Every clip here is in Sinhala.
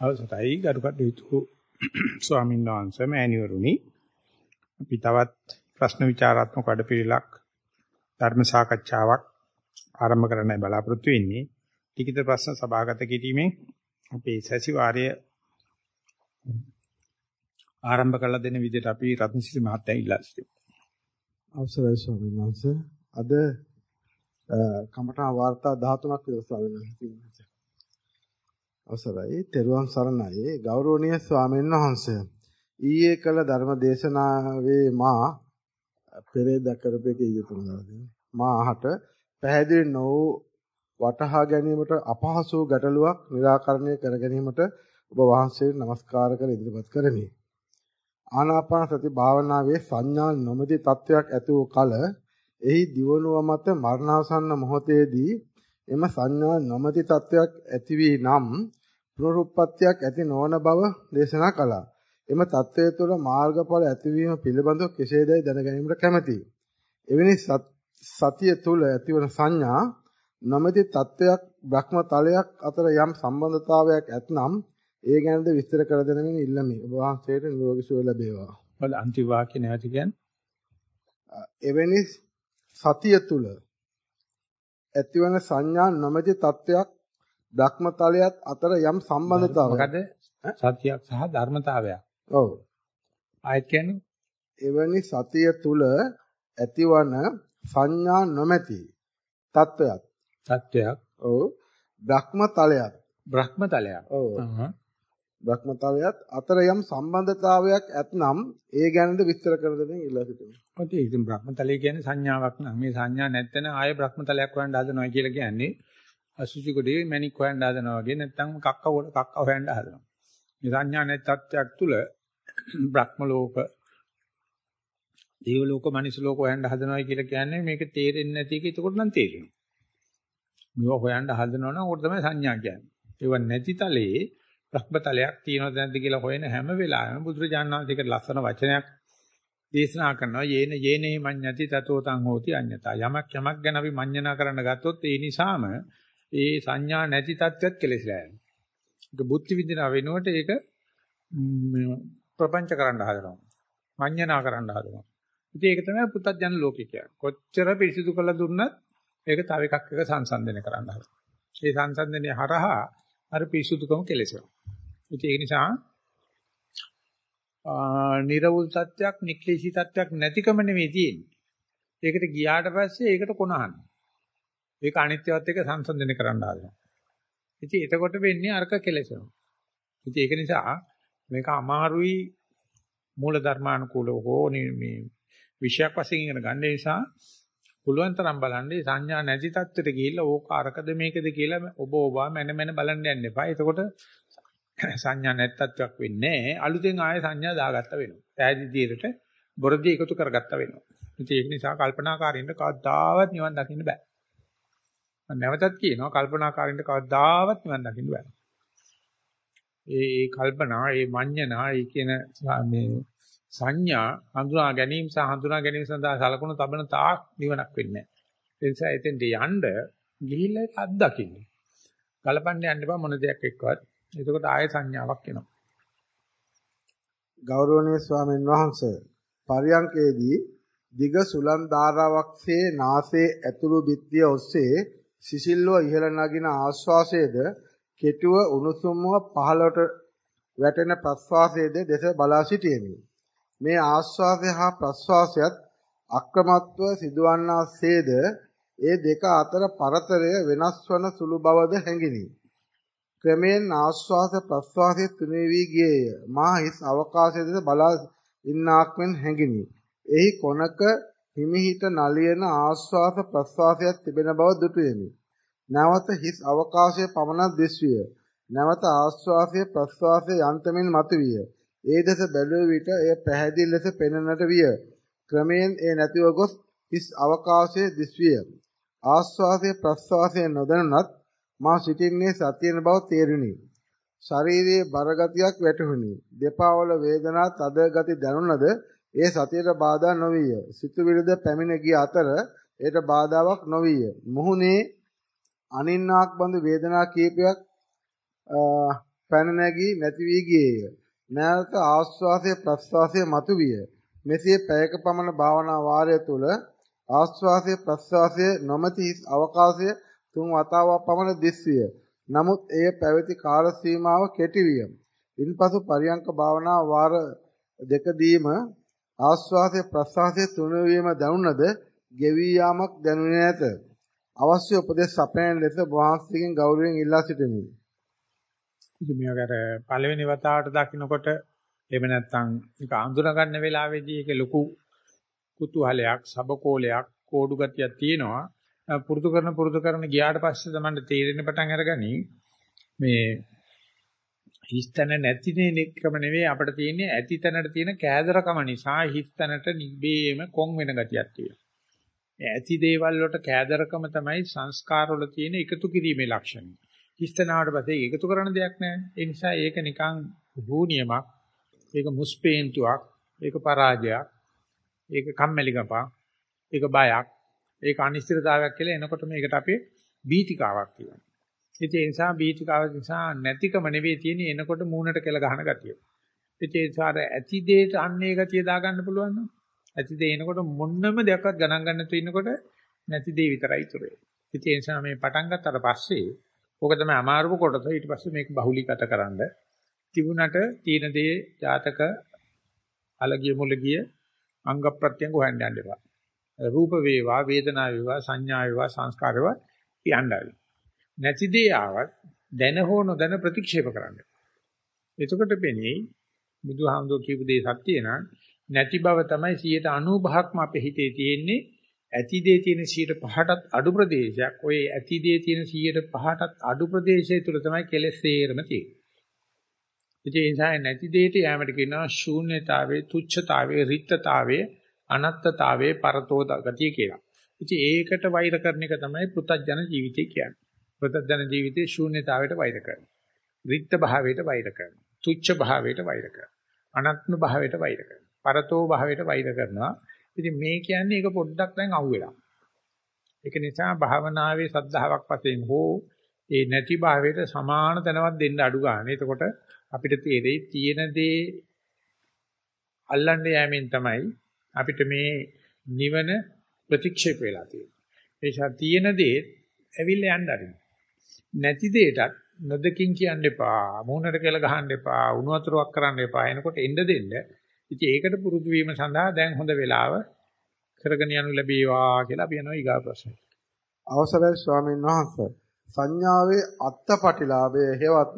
අවසරයි ගරු කටයුතු ස්වාමීන් වහන්සේ මෑණිවරුනි අපි තවත් ප්‍රශ්න විචාරාත්මක වැඩපිළිවෙලක් ධර්ම සාකච්ඡාවක් ආරම්භ කරන්නයි බලාපොරොත්තු වෙන්නේ. ලිඛිත ප්‍රශ්න සභාගත කිරීමෙන් අපේ සැසිවාරය ආරම්භ කළ දෙන විදිහට අපි රත්නසිරි මහත්තයා ඉල්ලා සිටිමු. අවසරයි ස්වාමීන් වහන්සේ. අද කමඨා වාර්තා 13ක් විතර ස්වාමීන් වහන්සේ. අවසරයි. තෙරුවන් සරණයි. ගෞරවනීය ස්වාමීන් වහන්සේ. ඊයේ කළ ධර්ම දේශනාවේ මා පෙරේද කරපු එකේ යෙතුණාදී මාහට පැහැදිලි නො වටහා ගැනීමට අපහසු ගැටලුවක් निराකරණය කර ගැනීමට ඔබ වහන්සේට নমස්කාර කර ඉදිරිපත් කරමි. ආනාපාන සති භාවනාවේ සංඥා නොමැති තත්වයක් ඇති වූ කල එහි දිවනුව මත මරණාසන්න මොහොතේදී එම සංඥා නොමැති තත්වයක් ඇති නම් පුනරුත්පත්තියක් ඇති නොවන බව දේශනා කළා. එම தත්වයේ තුළ මාර්ගඵල ඇතිවීම පිළිබඳව කෙසේදයි දැනගැනීමට කැමැතියි. එවැනි සතිය තුළ ඇතිවන සංඥා නොමැති தත්වයක් භ්‍රම තලයක් අතර යම් සම්බන්ධතාවයක් ඇතනම් ඒ ගැනද විස්තර කර දෙනමින් ඉල්ලමි. ඔබ වහන්සේට නිරෝගී සුව ලැබේවා. වල අන්තිම වාක්‍ය නැවත කියන්නේ එවැනි සතිය තුල ඇතිවන සංඥා නොමැති තත්වයක් ධක්මතලයක් අතර යම් සම්බන්ධතාවයක්. මොකද සත්‍යයක් සහ ධර්මතාවයක්. ඔව්. ආයත් කියන්නේ එවැනි සතිය තුල ඇතිවන සංඥා නොමැති තත්වයක්. සත්‍යයක්. ඔව්. ධක්මතලයක්. බ්‍රහ්මතලයක්. ඔව්. බ්‍රහ්මතලයත් අතර යම් සම්බන්ධතාවයක් ඇතනම් ඒ ගැනද විස්තර කර දෙන්න ඉල්ලා සිටිනවා. ඔතේ ඉතින් බ්‍රහ්මතලය කියන්නේ සංඥාවක් නම් මේ සංඥා නැත්නම් ආයෙ බ්‍රහ්මතලයක් හොයන්න හදනවා කියලා කියන්නේ අසුචි කොටේ මැණික් හොයන්න හදනවා වගේ නැත්නම් කක්ක වල කක්ක හොයන්න හදනවා. මේ සංඥා නැති තත්ත්වයක් තුල බ්‍රහ්ම ලෝක දේව ලෝක මනුෂ්‍ය ලෝක හොයන්න හදනවා කියලා කියන්නේ මේක තේරෙන්නේ නැති එක එතකොට නම් තේරෙනවා. මේවා හොයන්න හදනවා නම් ඕක තමයි සංඥා කියන්නේ. ඒව නැති තලයේ බ්‍රහ්මතලයක් තියෙනවද නැද්ද කියලා හොයන හැම වෙලාවෙම බුදුරජාණන් වහන්සේකට ලස්සන වචනයක් දේශනා කරනවා යේන යේනේ මඤ්ඤති තතෝ තං හෝති අඤ්ඤතා යමක් යමක් ගැන අපි මඤ්ඤණා කරන්න ගත්තොත් ඒ නිසාම ඒ සංඥා නැති තත්ත්වෙත් කෙලෙසලා යනවා. ඒක බුද්ධ විදින වෙනුවට ඒක ප්‍රපංච කරන්න හදනවා. මඤ්ඤණා කරන්න හදනවා. ඉතින් ඒක තමයි පුත්තජන ලෝකේ කියන්නේ. කොච්චර පිරිසිදු කළ දුන්නත් ඒක තව එකක් එක සංසන්දනය කරන්න හදනවා. ඒ සංසන්දනය හරහා අර පිරිසුදුකම කෙලෙසෙනවා. ඉතින් ඒ නිසා නිර්වුල් සත්‍යක්, නික්ලේශී සත්‍යක් නැතිකම නෙවෙයි තියෙන්නේ. ඒකට ගියාට පස්සේ ඒකට කොනහන. ඒක අනිත්‍යවත් එක්ක සංසන්දනය කරන්න හදනවා. ඉතින් එතකොට වෙන්නේ අර්ක කෙලෙසෙනවා. ඉතින් ඒක නිසා මේක අමාරුයි මූල ධර්මානුකූලව හෝ මේ විෂයක් වශයෙන් ඉගෙන ගන්න නිසා පුළුවන් තරම් බලන්න සංඥා නැති තත්ත්වයට ගිහිල්ලා ඕක අරකද මේකද කියලා ඔබ ඔබා මන මන බලන්න යන්න එපා. එතකොට සංඥා නැති තත්ත්වයක් වෙන්නේ නැහැ. අලුතෙන් ආයෙ සංඥා දාගත්ත වෙනවා. ඈදිදියට බොරදී එකතු කරගත්ත වෙනවා. ඉතින් ඒක නිසා කල්පනාකාරීන්ට කවදාවත් නිවන් දකින්න බෑ. මම නැවතත් කියනවා කල්පනාකාරීන්ට කවදාවත් නිවන් දකින්න බෑ. ඒ ඒ කල්පනා, ඒ මඤ්ඤණා, ඒ කියන මේ සංඥා හඳුනා ගැනීම සහ හඳුනා ගැනීම සඳහා සලකුණු තබන තාක් නිවනක් වෙන්නේ නැහැ. ඒ නිසා එතෙන්ට යන්න ගිහිල්ලා අත්දකින්න. ගලපන්න යන්න බෑ මොන දෙයක් එක්කවත්. එතකොට ආය සංඥාවක් එනවා. ගෞරවනීය ස්වාමීන් වහන්සේ පරියංකේදී දිග සුලන් ධාරාවක්සේ නාසයේ ඇතුළු බිත්තිය ඔස්සේ සිසිල්ව ඉහළ නගින ආශ්වාසයේද කෙටුව උණුසුම්ව පහළට වැටෙන ප්‍රශ්වාසයේද දෙස බලා සිටියෙමි. මේ ආශ්වාසය හා ප්‍රශ්වාසයත් අක්‍රමත්ව සිදුවන්නාසේද ඒ දෙක අතර පරතරය වෙනස් වන සුළු බවද හැඟිනි. ක්‍රමෙන් ආශ්වාස ප්‍රශ්වාසයේ තුනී වී ගියේය. මා හිස් අවකාශයේ දෙස බලා ඉන්නාක් මෙන් හැඟිනි. එහි කොනක හිමිහිට නලියන ආශ්වාස ප්‍රශ්වාසයක් තිබෙන බව දුටුවෙමි. නැවත හිස් අවකාශයේ පමණක් දිස්විය. නැවත ආශ්වාසයේ ප්‍රශ්වාසයේ යන්තමින් මතුවිය. ඒ දෙස බැලුව විට එය පැහැදිලි ලෙස පෙනෙන්නට විය. ක්‍රමයෙන් ඒ නැතිව ගොස් හිස් අවකාශයේ දිස්විය. ආශ්වාසයේ ප්‍රශ්වාසයේ නොදැනුණත් මා සිටින්නේ සතියන බව තේරුණි. ශරීරයේ බරගතියක් වැටහුණි. දෙපා වල වේදනා තද ගති දැනුණද ඒ සතියට බාධා නොවිය. සිතුවිලිද පැමිණ ගිය අතර ඒට බාධාවක් නොවිය. මුහුණේ අනින්නාක් බඳු වේදනා කීපයක් පැන නැගී නැති වී ගියේය. නැවත ආස්වාසය ප්‍රස්වාසය මතුවිය. මෙසේ පැයක පමණ භාවනා වාරය තුල ආස්වාසය ප්‍රස්වාසය නොමැති අවකාශය තුන් වතාවක් පමණ දිස්විය. නමුත් එය පැවති කාල සීමාව කෙටි විය. ඉන්පසු පරියංක භාවනා වාර දෙකදීම ආස්වාසය ප්‍රස්වාසය තුනවීම දැනුණද ගෙවී යාමක් දැනුනේ නැත. අවශ්‍ය උපදෙස් අපේන ලෙස වහන්සේගෙන් ගෞරවයෙන් ඉල්ලා සිටිමි. ඉතින් මේකට පළවෙනි වතාවට දකින්නකොට එහෙම නැත්නම් ඒක අඳුන ගන්න වෙලාවේදී ඒක ලොකු කුතුහලයක්, සබකෝලයක්, කෝඩු ගතියක් තියෙනවා. පුරුදු කරන පුරුදු කරන ගියාට පස්සේ තමයි තේරෙන්න පටන් අරගනි මේ හිස්තන නැතිනේ නික්‍රම නෙවෙයි අපිට තියෙන්නේ ඇති තැනට තියෙන කෑදරකම නිසා හිස්තනට නිබ්බේම කොන් වෙන ගතියක් තියෙනවා. ඇති දේවල් වලට කෑදරකම තමයි සංස්කාර වල තියෙන එකතු කිරීමේ ලක්ෂණය. හිස්තනාවට පස්සේ එකතු කරන දෙයක් නැහැ. ඒ නිසා ඒක නිකන් භූනියමක්, ඒක මුස්පේන්තුවක්, ඒක පරාජයක්, ඒක කම්මැලිකමක්, ඒක බයක්, ඒක අනිශ්චිතතාවයක් කියලා එනකොට මේකට අපේ බීතිකාවක් කියනවා. ඒ නිසා බීතිකාව නිසා නැතිකම නෙවෙයි තියෙන්නේ එනකොට මූණට කෙල ගහන ගතිය. ඒ නිසා ඇති දෙයට අන්නේ ගතිය දාගන්න පුළුවන් නෝ. ඇති දේ එනකොට මොන්නම දෙයක්වත් ගණන් ගන්න තු ඉන්නකොට නැති දේ විතරයි ඉතුරු වෙන්නේ. ඒ නිසා මේ පටන් ගත්තට පස්සේ ඕක තමයි අමාරුම කොටස. ඊට පස්සේ මේක බහුලීගත කරන්න. තිබුණට තීන දේ ජාතක අලගිය මුලගිය අංග ප්‍රත්‍යංග හොයන්න යන්න එපා. රූප වේවා වේදනා වේවා සංඥා වේවා සංස්කාර වේවා කියන්නයි. නැති දේ ආවත් දැන හෝ නොදැන ප්‍රතික්ෂේප කරන්න. එතකොට පෙනේ බුදුහාමුදුරුවෝ කියපු දේ සත්‍ය නම් නැති බව තමයි 95%ක්ම අපේ හිතේ තියෙන්නේ ඇති දේ තියෙන 105ටත් අඩු ප්‍රදේශයක් ඔය ඇති දේ තියෙන 105ටත් අඩු ප්‍රදේශය තුල තමයි කෙලෙස් සේරම තියෙන්නේ. ඒ නිසා නැති දෙයට යෑමට කියනවා ශූන්‍යතාවේ තුච්ඡතාවේ රික්තතාවේ අනත්තතාවේ පරතෝ ගතිය කියලා. ඉතින් ඒකට වෛර කරන එක තමයි පෘථජන ජීවිතය කියන්නේ. පෘථජන ජීවිතේ ශූන්‍යතාවයට වෛර කරනවා. රික්ත භාවයට වෛර කරනවා. තුච්ඡ භාවයට වෛර කරනවා. අනත්ම භාවයට වෛර කරනවා. පරතෝ භාවයට වෛර කරනවා. ඉතින් මේ කියන්නේ ඒක පොඩ්ඩක් දැන් අහුවෙලා. ඒක නිසා භාවනාවේ සද්ධාාවක් වශයෙන් හෝ ඒ නැති භාවයට සමාන තැනවත් දෙන්න අඩු ගන්න. එතකොට අපිට තේරෙයි තියෙන දේ අල්ලන්න යෑමෙන් තමයි අපිට මේ නිවන ප්‍රතික්ෂේප වෙලා තියෙන්නේ. ඒ නිසා තියෙන දේ ඇවිල්ලා යන්න ආරින්න. නැති දෙයටත් නොදකින් කියන්න එපා. මූණට කියලා ගහන්න එපා. උණු වතුරක් කරන්න එපා. එනකොට එන්න දෙන්න. ඉතින් ඒකට පුරුදු වීම සඳහා දැන් හොඳ වෙලාව කරගෙන යනු ලැබේවා කියලා අපි යනවා ඊගා ප්‍රශ්නෙට. අවසරයි ස්වාමීන් වහන්සේ. සංඥාවේ අත්පටිලාභය හේවත්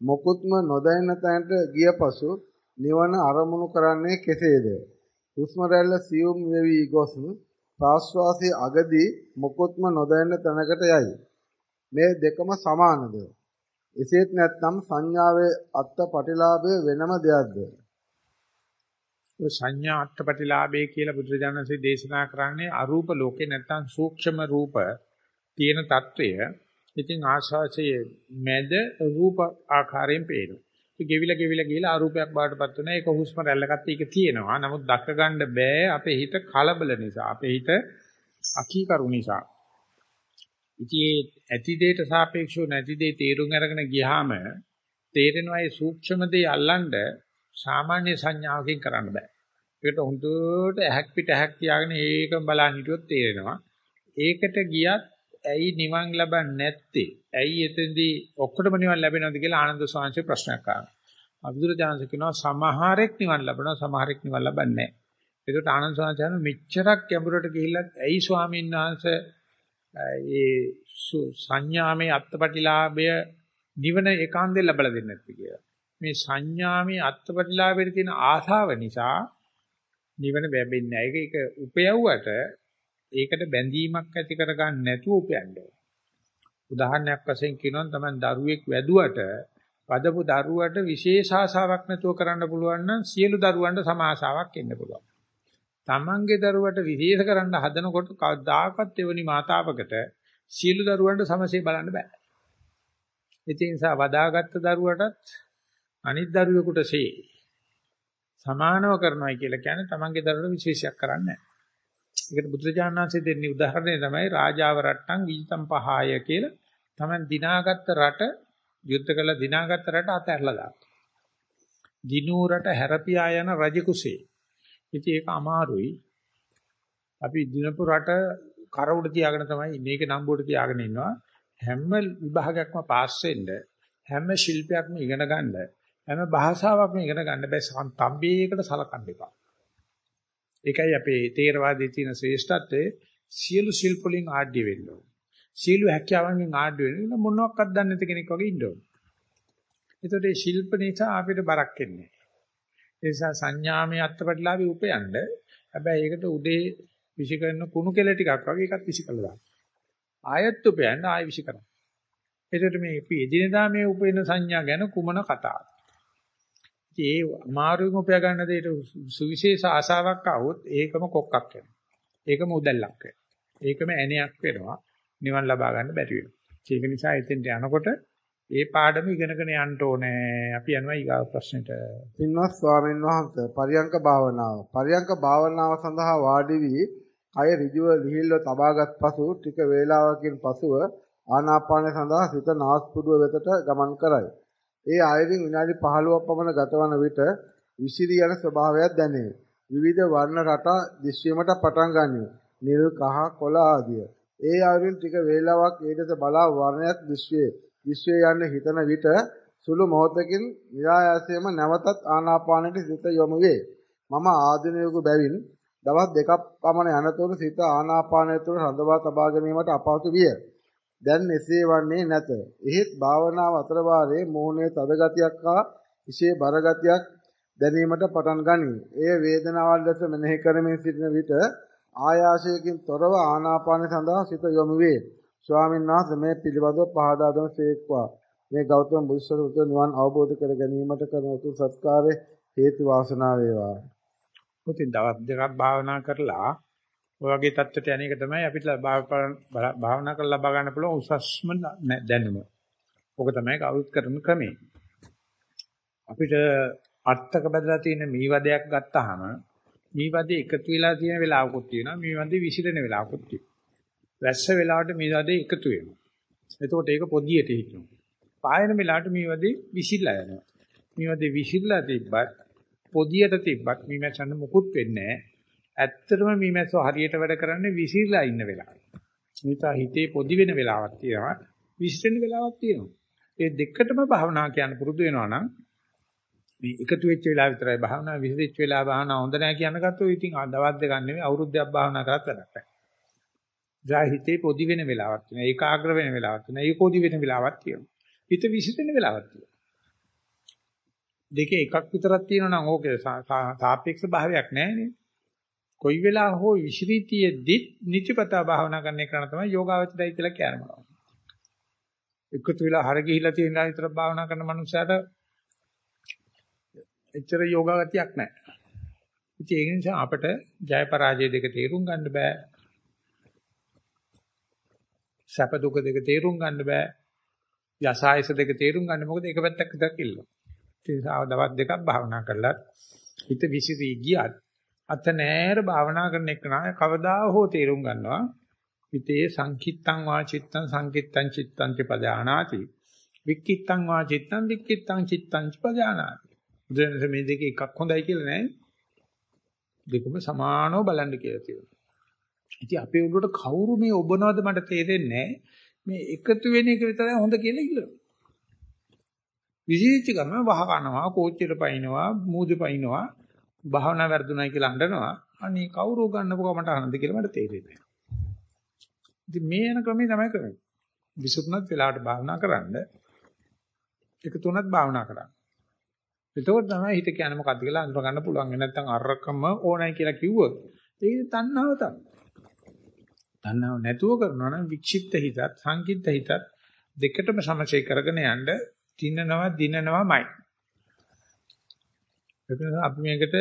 මොකුත්ම නොදැනෙන තැනට ගිය පසු නිවන අරමුණු කරන්නේ කෙසේද? හුස්ම රැල්ල සියුම් වෙවි ගොස් ප්‍රාශ්වාසයේ අගදී මොකුත්ම නොදැනෙන තැනකට යයි. මේ දෙකම සමානද? එසේත් නැත්නම් සංඥාවේ අත්පටිලාභය වෙනම දෙයක්ද? ඔය සංඥා අට්ඨපටිලාභය කියලා බුදුරජාණන්සේ දේශනා කරන්නේ අරූප ලෝකේ නැත්තම් සූක්ෂම රූප තියෙන తত্ত্বය. ඉතින් ආශාසයේ මැද රූප ආකාරයෙන් පේනවා. ඒ ගෙවිල ගෙවිල ගිහලා අරූපයක් බාටපත් වෙනවා. ඒක හුස්ම රැල්ලකට ඒක තියෙනවා. නමුත් දක ගන්න බෑ අපේ හිත කලබල නිසා, අපේ හිත අකීකරු නිසා. ඉතින් ඇති දෙයට සාපේක්ෂව නැති දෙය තේරුම් අරගෙන ගියාම තේරෙනවා මේ සූක්ෂම දේ අල්ලන්නේ සාමාන්‍ය සංඥාවකින් කරන්න බෑ. ඒකට හොඳට ඇහක් පිට ඇහක් තියාගෙන ඒකම බලන් හිටියොත් තේරෙනවා. ඒකට ගියත් ඇයි නිවන් ලබන්නේ නැත්තේ? ඇයි එතෙන්දී ඔක්කොටම නිවන් ලැබෙනවද කියලා ආනන්ද ස්වාමීන් ප්‍රශ්නයක් අහනවා. අබුදුරජාණන් කියනවා සමහරෙක් නිවන් ලබනවා සමහරෙක් නිවන් ලබන්නේ නැහැ. ඒකට ආනන්ද ස්වාමීන් මෙච්චරක් ගැඹුරට ගිහිල්ලත් ඇයි ස්වාමීන් වහන්සේ ඒ සංඥාමේ අත්පටිලාභය නිවන ඒකාන්තයෙන් ලැබලා දෙන්නේ නැති කියලා. මේ සංඥාමේ අත්පටිලාභයට තියෙන ආශාව නිසා නිවන ලැබෙන්නේ නැහැ. ඒක උපයවුවට ඒකට බැඳීමක් ඇති කරගන්න නැතුව උපයන්න උදාහරණයක් වශයෙන් කියනවා තමයි දරුවෙක් වැදුවට වදපු දරුවට විශේෂ ආශාවක් නැතුව කරන්න පුළුවන් නම් සියලු දරුවන්ට සම ආශාවක් එන්න පුළුවන්. තමන්ගේ දරුවට විශේෂ කරන්න හදනකොට කවදාකවත් එවනි මාතාවකට සියලු දරුවන්ට සමසේ බලන්න බෑ. ඒ නිසා වදාගත්ත දරුවටත් අනිත් දරුවෙකුටසේ සමානව කරනවා කියලා කියන්නේ තමන්ගේ දරුවට විශේෂයක් කරන්නේ නැහැ. ඒකට බුදුරජාණන් වහන්සේ දෙන්නේ උදාහරණය තමයි රාජාව රට්ටම් විජිතම් පහාය කියලා. තමන් දිනාගත්ත රට යුද්ධ කළා දිනාගත්ත රට අතහැරලා දානවා. දිනූරට හැරපියා යන රජ කුසේ. ඉතින් ඒක අමාරුයි. අපි දිනපු රට කර උඩ තියාගෙන තමයි ඉන්නේ. ඒක නම්බුවට තියාගෙන ඉන්නවා. හැම විභාගයක්ම පාස් වෙන්න හැම ශිල්පයක්ම ඉගෙන ගන්න හැම භාෂාවක්ම ඉගෙන ගන්න බෑ තම්බේකට සලකන්න එපා. ඒකයි අපේ තේරවාදයේ තියෙන ශ්‍රේෂ්ඨත්වය සියලු ශිල්ප වලින් ආඩ්‍ය වෙන්න ඕන. සියලු හැකියාවන්ගෙන් ආඩ්‍ය වෙන්න මොනවාක්වත් දන්නේ නැති කෙනෙක් වගේ ඉන්න ඕන. ඒතකොට මේ ශිල්ප නිසා අපිට බරක් එන්නේ. ඒ නිසා සංඥාමය අත්පත්ලාවේ උපයන්න. හැබැයි ඒකට උදේ විශ් කරන කුණු කෙල ටිකක් වගේ එකක් විශ් කළා දාන්න. ආයත් උපයන්න ආය විශ් කරන්න. එතකොට මේ අපි එදිනදා මේ උපයන සංඥා ගැන කුමන කතාවද? ඒ අමාරුවෙන් උපය ගන්න දෙයට සුවිශේෂ ආසාවක් આવොත් ඒකම කොක්කක් වෙනවා. ඒකම උදැල්ලක් වෙනවා. ඒකම ඇණයක් වෙනවා. නිවන් ලබා ගන්න බැරි වෙනවා. ඒක නිසා එතෙන්ට යනකොට ඒ පාඩම ඉගෙනගෙන යන්න ඕනේ. අපි යනවා ඊගාව ප්‍රශ්නෙට. පින්වත් ස්වාමීන් වහන්සේ පරියංක භාවනාව. පරියංක භාවනාව සඳහා වාඩි වී කය ඍජුව ලිහිල්ව තබාගත් පසු ටික වේලාවකින් පසුව ආනාපානය සඳහා සිත නාස්පුඩුව වෙතට ගමන් කරයි. ඒ ආයතින් විනාඩි 15ක් පමණ ගතවන විට විසිරී යන ස්වභාවයක් දැනේ. විවිධ වර්ණ රටා දිස්වීමට පටන් ගනී. නිල් කහ කොළ ආදිය. ඒ ආයතින් ටික වේලාවක් ඒ දෙස බලා වර්ණයක් දිස්වේ. දිස්වේ යන්න හිතන විට සුළු මොහොතකින් નિરાයාසයෙන්ම නැවතත් ආනාපානයට සිත යොමු වේ. මම ආධුනිකයෙකු බැවින් දවස් දෙකක් පමණ යනතුරු සිත ආනාපානය තුළ රඳවා තබා ගැනීමට අපහසු විය. දැන් එසේ වන්නේ නැත. එහෙත් භාවනාව අතර වාරයේ මෝහණයේ තද ගතියක් හා විශේෂ බර ගතියක් දැනීමට පටන් ගනී. එය වේදනාවල් ලෙස මෙනෙහි කරමින් සිටින විට ආයාසයකින් තොරව ආනාපාන සඳහා සිත යොමු වේ. ස්වාමීන් වහන්සේ මේ පිළිබඳව පහදා දුන සේක්වා. මේ ගෞතම බුදුසසුන නිවන් අවබෝධ කර ගැනීමට කරන උතුම් සත්කාරයේ හේතු වාසනා වේවා. මුතින් දවස් දෙකක් භාවනා කරලා ඔය වගේ தත්ත්වයට යන එක තමයි අපිට භාවනා කරලා ලබා ගන්න පුළුවන් උසස්ම දැනුම. ඕක තමයි කවුරුත් කරන ක්‍රමය. අපිට අර්ථක බදලා තියෙන මීවදයක් ගත්තාම මීවදේ එකතු වෙලා තියෙන වෙලාවකුත් තියෙනවා මීවදේ විසිරෙන වෙලාවකුත් තියෙනවා. වැස්ස වෙලාවට මීවදේ එකතු වෙනවා. එතකොට ඒක පොදියට හිටිනවා. පායන වෙලාවට මීවදේ විසිරලා යනවා. මීවදේ විසිරලා තිබ්බත් පොදියට තිබ්බත් මීමැසන්න මුකුත් වෙන්නේ නැහැ. ඇත්තටම මීමැස්සෝ හරියට වැඩ කරන්නේ විසිරලා ඉන්න වෙලාවට. නිසා හිතේ පොදි වෙන වෙලාවක් තියෙනවා විසිරෙන වෙලාවක් තියෙනවා. ඒ දෙකටම භාවනා කියන්න පුරුදු වෙනවා නම් මේ එකතු වෙච්ච වෙලාව විතරයි භාවනා විසිරෙච්ච වෙලාව භාවනා හොඳ නැහැ කියන ගත්තොත් ඉතින් දවස් දෙකක් නෙමෙයි අවුරුද්දක් භාවනා කරත් වැඩක් නැහැ. ජා හිතේ පොදි වෙන වෙලාවක් තියෙනවා ඒකාග්‍ර වෙන වෙලාවක් තියෙනවා ඒකෝදි වෙන වෙලාවක් තියෙනවා. හිත විසිරෙන වෙලාවක් තියෙනවා. දෙකේ එකක් විතරක් තියෙනවා නම් ඕකේ සාපේක්ෂ භාවයක් නැහැ නේද? කොයි වෙලාව හෝ විශ්‍රීතියෙදි නිතිපතා භාවනා කරන එක තමයි යෝගාවචරය කියලා කියනවා. එකතු වෙලා හර ගිහිලා තියෙන විතර භාවනා කරන මනුස්සයාට එච්චර යෝගාගතියක් නැහැ. ඉතින් ඒ නිසා අපිට ජය පරාජය දෙක තේරුම් ගන්න බෑ. සැප දුක දෙක තේරුම් ගන්න බෑ. යසායස දෙක තේරුම් ගන්න මොකද එක පැත්තක් විතරක් ඉල්ලනවා. ඒ නිසා දවස් දෙකක් භාවනා කරලා හිත විසිරී ගියත් අත නෑර භාවනා කරන එක නා කවදා හෝ තේරුම් ගන්නවා. හිතේ සංකිට්තං වාචිත්තං සංකිට්තං චිත්තං පදානාති වික්කිට්තං වාචිත්තං වික්කිට්තං චිත්තං පදානාති බුදුරජාණන් මේ දෙකේ එකක් හොඳයි කියලා නෑ. දෙකම සමානව බලන්න කියලා තියෙනවා. ඉතින් අපේ උඩට කවුරු මේ ඔබනවද මට තේරෙන්නේ මේ එකතු වෙන එක විතරයි හොඳ කියලා ඉල්ලනවා. විශේෂ ගම වහ කනවා කෝච්චියට පයින්නවා මූදේ පයින්නවා. භාවනා වැරදුණයි කියලා අඬනවා. අනේ කවුරු ගන්නපු කමට අහනද කියලා මට තේරෙන්නේ නැහැ. ඉතින් මේ යන ක්‍රමේ තමයි කරන්නේ. විසුණුත් වෙලාවට භාවනා කරන්න. එක තුනක් භාවනා කරන්න. එතකොට තමයි හිත කියන්නේ මොකද්ද කියලා අඳුර ගන්න පුළුවන්. නැත්නම් අරකම ඕනයි කියලා කිව්වොත් ඒක තණ්හාව තමයි. තණ්හාව නැතුව කරනවා නම් වික්ෂිප්ත හිතත් සංකිට්ත හිතත් දෙකටම සමසේ කරගෙන යන්න දිනනවා දිනනවාමයි. ඒක නිසා අපි මේකට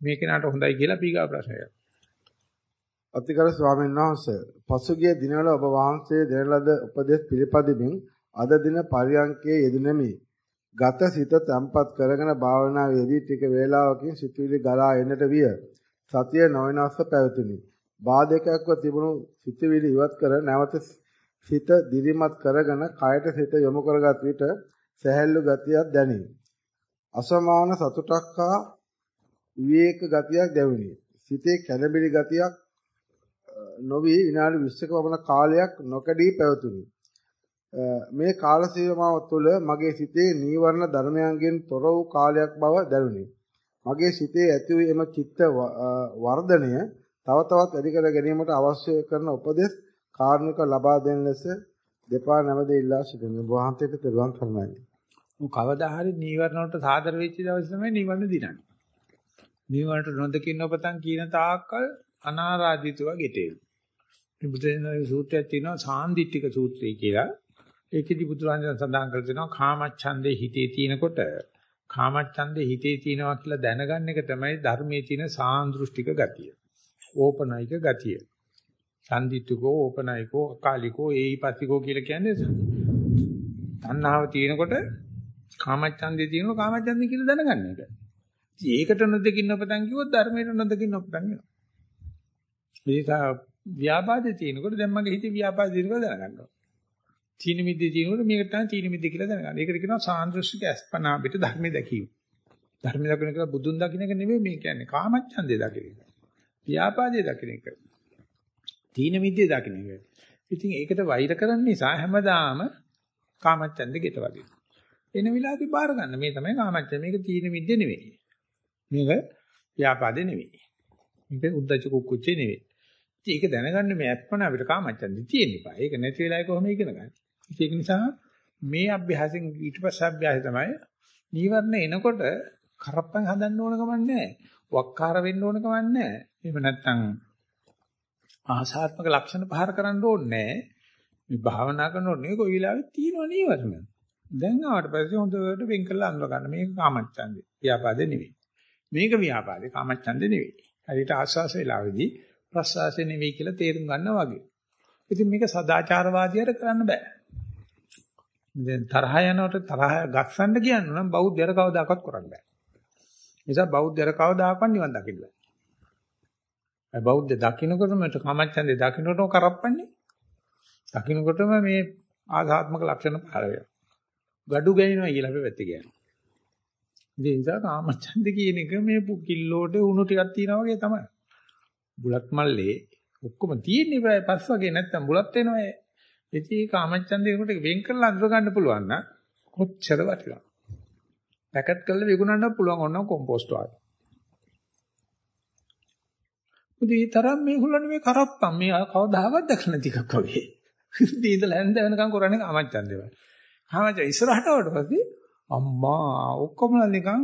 මේ කෙනාට හොඳයි කියලා පීගා ප්‍රශ්නයක්. අතිකර ස්වාමීන් වහන්සේ පසුගිය දිනවල ඔබ වහන්සේ දෙන ලද උපදේශ පිළිපදිමින් අද දින පරියන්කේ යෙදුණෙමි. ගත සිත තැම්පත් කරගෙන භාවනාවේදී ටික වේලාවකින් සිතුවිලි ගලා එන්නට විය. සතිය නොවෙනස්ව පැවතුණි. බාධකයක්ව තිබුණු සිතුවිලි ඉවත් කර නැවත සිත දිරිමත් කරගෙන කයට සිත යොමු කරගත් විට සැහැල්ලු ගතියක් දැනේ. අසමාන සතුටක් හා විවේක ගතියක් දැනුනි. සිතේ කැළඹිලි ගතියක් නොවි විනාඩි 20ක පමණ කාලයක් නොකඩී පැවතුණි. මේ කාල සීමාව තුළ මගේ සිතේ නීවරණ ධර්මයන්ගෙන් තොර වූ කාලයක් බව දැනුනි. මගේ සිතේ ඇති වූ එම චිත්ත වර්ධනය තව තවත් වැඩි කර ගැනීමට අවශ්‍ය කරන උපදෙස් කාරණක ලබා දෙන ලෙස දෙපා නැමද ඉල්ලා සිටින වහන්සේට තෙරුවන් සරණයි. කවදා හරි නීවරණ වලට සාදර වෙච්ච දවස් තමයි නීවරණ දිනන්නේ. නීවරණට නොදකින්න ඔබතන් කියන තාක්කල් අනාරාධිතව ගෙටේ. මේ බුදුරජාණන් සූත්‍රයක් තියෙනවා සාන්දිටික සූත්‍රය කියලා. ඒකෙදි බුදුරජාණන් සඳහන් කර තියෙනවා කාමච්ඡන්දේ හිතේ තියෙනකොට කාමච්ඡන්දේ හිතේ තියෙනවා කියලා දැනගන්න එක තමයි ධර්මයේ තියෙන සාන්දෘෂ්ටික ගතිය. ඕපනයික ගතිය. සම්දිත්තුකෝ ඕපනයිකෝ අකාලිකෝ ඒයිපස්සිකෝ කියලා කියන්නේ තණ්හාව තියෙනකොට කාමච්ඡන්දේ තියෙනවා කාමච්ඡන්දේ කියලා දැනගන්න එක. ඒකට නොදකින්න පටන් කිව්වොත් ධර්මයට නොදකින්න පටන් වෙනවා. මේක ව්‍යාපාදේ තියෙනකොට දැන් මගේ හිතේ ව්‍යාපාදේ තියෙනකොට දැනගන්නවා. තීන මිද්දේ තියෙනකොට මේකට තමයි තීන මිද්ද කියලා දැනගන්න. ඒකට කියනවා සාන්දෘෂ්ටික අස්පනා පිට ධර්මයේ දැකීම. ධර්මයේ දකින්න කියලා බුදුන් දකින්න එක නෙමෙයි මේ කියන්නේ කාමච්ඡන්දේ දකින්න එක. ව්‍යාපාදේ දකින්න එක. තීන මිද්දේ දකින්න එක. ඉතින් ඒකට වෛර කරන්න නිසා හැමදාම කාමච්ඡන්දේ ගෙට වගේ. එන විලාදී බාර ගන්න. මේ තමයි කාමච්ඡන්ද. මේක තීන මිද්දේ නෙවෙයි. මේක ව්‍යාපාදේ නෙවෙයි. මේක උද්දච්ච කුක්කුච්චේ නෙවෙයි. ඉතින් ඒක දැනගන්න මේ අත්පන අපිට කාමච්ඡන්දේ තියෙන්න එපා. ඒක නැති වෙලාවේ කොහොම ඉගෙන ගන්න. ඒක නිසා මේ අභ්‍යාසෙන් ඊට පස්සේ අභ්‍යාසය තමයි නීවරණ එනකොට කරප්පන් හදන්න ඕන කමක් නැහැ. වක්කාර වෙන්න ඕන කමක් නැහැ. එහෙම නැත්නම් ආසාත්මක ලක්ෂණ පහර කරන්න ඕනේ නැහැ. මේ භාවනා කරනකොට නේ කොයි වෙලාවෙත් තියෙනවා නීවරණ. දැන් ආවට පස්සේ හොඳට වෙන් කරලා අඳුර ගන්න. මේක කාමච්ඡන්දේ. ව්‍යාපාදේ නෙවෙයි. මේක ව්‍යාපාදේ කාමච්ඡන්දේ නෙවෙයි. හරියට ආස්වාස වෙලාවේදී ප්‍රසවාසය නෙවෙයි කියලා තේරුම් ගන්නවා වගේ. ඉතින් මේක සදාචාරවාදියාට කරන්න බෑ. දැන් තරහ යනකොට තරහ ගස්සන්න කියනවා නම් බෞද්ධයර කවදාකවත් කරන්න බෑ. නිසා බෞද්ධයර කවදාකවත් නිවන් දකින්න බෑ. ඒ බෞද්ධ දකින්නකොටම කමච්ඡන්දේ දකින්නකොටම කරප්පන්නේ. දකින්නකොටම මේ ආඝාත්මක ලක්ෂණ පහළ වෙනවා. Gadu ගෑනිනවා කියලා අපි පැත්තේ කියනවා. ඒ නිසා කාමච්ඡන්ද කියන එක මේ කිල්ලෝට උණු ටිකක් තියනා වගේ තමයි. බුලත් මල්ලේ ඔක්කොම තියෙන්නේ පස් වගේ නැත්තම් බුලත් වෙනවා. ඉතින් කාමච්ඡන්දේකට වෙන් කරලා අඳුර ගන්න පුළුවන් නම් කොච්චර වටිනවද? පැකට් කරලා විකුණන්න පුළුවන් ඕනනම් කොම්පෝස්ට් වල. මුදී තරම් මේගොල්ලන් මේ කරප්පම් මේ කවදාවත් දැකලා නැති එකක් වගේ. ඉතින් ඉඳලා හැන්ද වෙනකම් කරන්නේ කාමච්ඡන්දේ වල. කාමච්ඡ ඉස්සරහට වට පස්සේ අම්මා ඔක්කොම නිකන්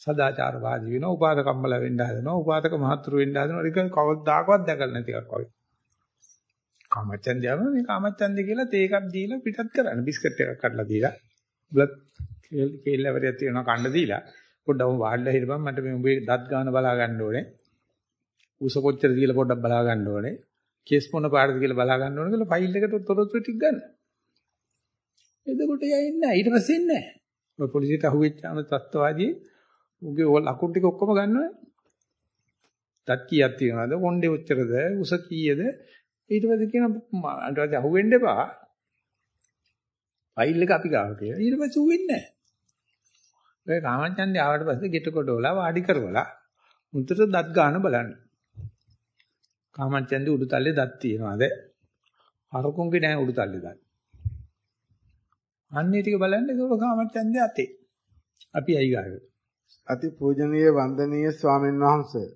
සදාචාරවාදී වෙනවා උපාදකම්මල වෙන්න හදනවා උපාදක මහත්තුරු වෙන්න හදනවා ඒක කවදාකවත් දැකලා නැති එකක් වගේ. කාමච්ඡන්දයම මේ කාමච්ඡන්දේ කියලා තේ එකක් දීලා පිටත් කරන්න බිස්කට් එකක් කඩලා දීලා බුලත් කේල්ලවරියක් තියෙනවා කන්න දීලා පොඩ්ඩක් වාඩිලා හිටපන් මට මේ උඹේ දත් ගාන බලා ගන්න ඕනේ. උස කොච්චර කියලා පොඩ්ඩක් බලා ගන්න ඕනේ. කේස් මොන පාටද කියලා බලා ගන්න ඕනේ කියලා ෆයිල් එකට තොරතුරු ටික ගන්න. එතකොට යන්නේ නැහැ ඊට පස්සේ නැහැ. ඔය පොලිසියට අහුවෙච්චාම තත්ත්වවාදී උගේ ඔය ලකුණු ටික ඔක්කොම ගන්නවා. තත් කීයක් තියනවද? කොණ්ඩේ ඔච්චරද? උස කීයද? ඊට පස්සේ කියන ඊට පස්සේ අහුවෙන්න එපා. ෆයිල් එක අපි ගාව කියලා. ඊට පස්සේ ඌවෙන්නේ නැහැ. ඔය කාමච්ඡන්දේ ආවට පස්සේ ගෙට කොටවලා වාඩි කරවලා මුතට දත් ගන්න බලන්න. කාමච්ඡන්දේ උඩුතල්ලේ දත් තියනවාද? හරකුන්ගේ නෑ උඩුතල්ලේ දත්. අන්නේ ටික බලන්න ඒක කාමච්ඡන්දේ අතේ. අපි ඇයි ගාවේ? අති පූජනීය වන්දනීය ස්වාමීන් වහන්සේ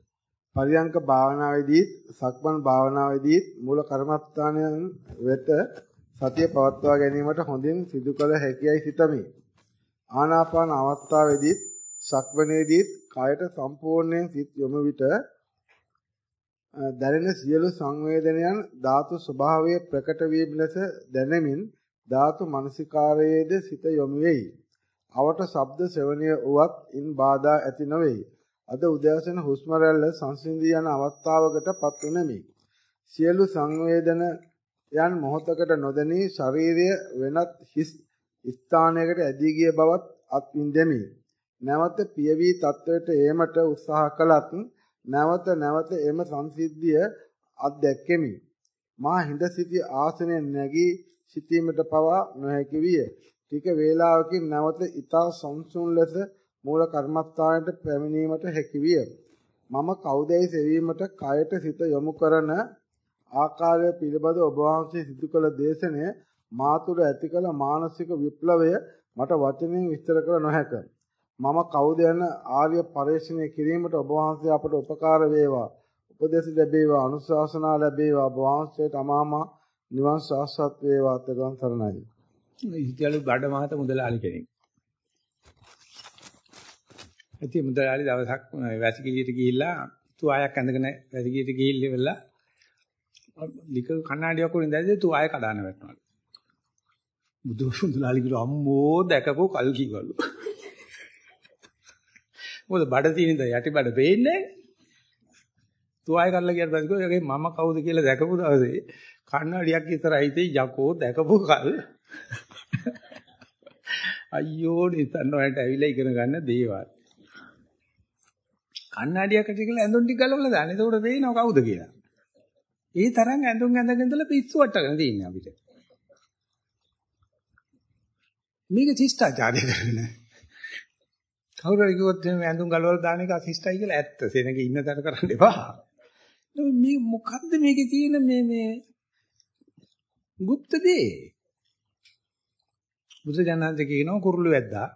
පරියංක භාවනාවේදී සක්මන් භාවනාවේදී මූල කර්මස්ථානයන් වෙත සතිය පවත්වා ගැනීමට හොඳින් සිදු කළ හැකියයි සිතමි. ආනාපාන අවස්ථාවේදී සක්මනේදී කායට සම්පූර්ණයෙන් සිත් යොමු විට දැනෙන සියලු සංවේදනයන් ධාතු ස්වභාවය ප්‍රකට වීම ලෙස දැනෙමින් ධාතු මනසිකාරයේද සිත යොමු වෙයි. අවට ශබ්ද ශ්‍රවණය වුවත් ඉන් බාධා ඇති නොවේ. අද උදෑසන හුස්ම රැල්ල සංසිඳී යන අවස්ථාවකට පත් වුනේමි. සියලු සංවේදන යන් මොහොතකට නොදැනී ශරීරය වෙනත් හිස් ස්ථානයකට ඇදී ගිය බවත් අත්විඳෙමි. නැවත පියවි තත්වයට ඒමට උත්සාහ කළත් නැවත නැවත එම සංසිද්ධිය අත්දැක්කෙමි. මා හිඳ සිටි ආසනයෙන් නැගී සිටීමට පවා නොහැකි විය. ටික වේලාවකින් නැවත ඊතා සංසුන් ලෙස මූල කර්මස්ථානයට පැමිණීමට හැකි විය. මම කවුදැයි සෙවීමට කයට සිත යොමු කරන ආකාරය පිළිබඳ ඔබ වහන්සේ සිදු කළ දේශනය මා තුළ ඇති කළ මානසික විප්ලවය මට වචනෙන් විස්තර කර නොහැක. මම කවුද යන ආර්ය පරිශ්‍රණය කිරීමට ඔබ වහන්සේ අපට උපකාර වේවා. උපදෙස් ලැබේවා, අනුශාසනා ලැබේවා. ඔබ වහන්සේට අමාමා නිවන් සාක්ෂාත් වේවා. තෙරුවන් සරණයි. ඉතියලු බඩ මහත මුදලාලි කෙනෙක්. ඉතින් මුදලාලි දවසක් වැසිකිළියට ගිහිල්ලා තුආයක් ඇඳගෙන වැසිකිළියට ගිහිල්ලා ලික කණ්ණාඩියක් උඩින් දැද්දේ තුආය කඩාන වැටෙනවා. බුදු මුදලාලි කිව්වා අම්මෝ දැකපෝ කල් කිවලු. මොකද බඩ තියෙනද යටි බඩ පේන්නේ තුආය කරලා ගියාට පස්සේ කිව්වා මම කවුද කියලා දැකපු දවසේ කණ්ණාඩියක් ඉස්සරහින් යකෝ දැකපු කල් අයියෝ නිතන් වලට ඇවිල්ලා ඉගෙන ගන්න දේවල්. කණ්ණාඩියකට කියලා ඇඳුම් ටික ගලවලා දාන්න. එතකොට පේනව කවුද කියලා. ඒ තරම් ඇඳුම් ඇඳගෙන ඉඳලා පිස්සු වට්ටගෙන තියෙන්නේ අපිට. මේක ශිෂ්ටාචාරය කරගෙන. කවුරු හරි කිව්වොත් මේ ඇඳුම් ගලවලා දාන එක අශිෂ්ටයි කියලා ඇත්ත. සෙනගේ ඉන්න තැන කරන්න එපා. මේ මොකද්ද මේකේ තියෙන මේ මේ গুপ্ත දේ. බුදුජානන්ද කියනවා කුරුළු වැද්දා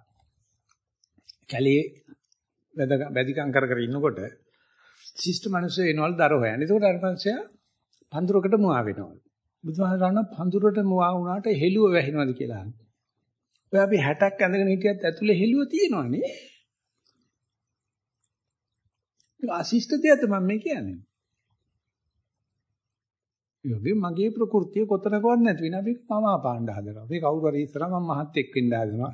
කැලේ වැද වැදිකම් කර කර ඉන්නකොට ශිෂ්ට මිනිස්සු එනවල් දර හොයන්නේ. ඒකට අර මිනිස්සයා පඳුරකට මුවා වෙනවලු. බුදුහාමරණ පඳුරට මුවා වුණාට හෙළුව වැහෙනවද කියලා අහනවා. ඔය අපි 60ක් ඇඳගෙන හිටියත් ඇතුලේ හෙළුව තියෙනවනේ. ඒක අශිෂ්ට දෙයක් තමයි මම කියන්නේ. ඒගොල්ලෝ මගේ ප්‍රകൃතිය කොතනකවත් නැති වෙන අපි මම අපාණ්ඩ හදනවා. අපි කවුරු හරි ඉස්සරහා මම මහත් එක් වෙන්න හදනවා.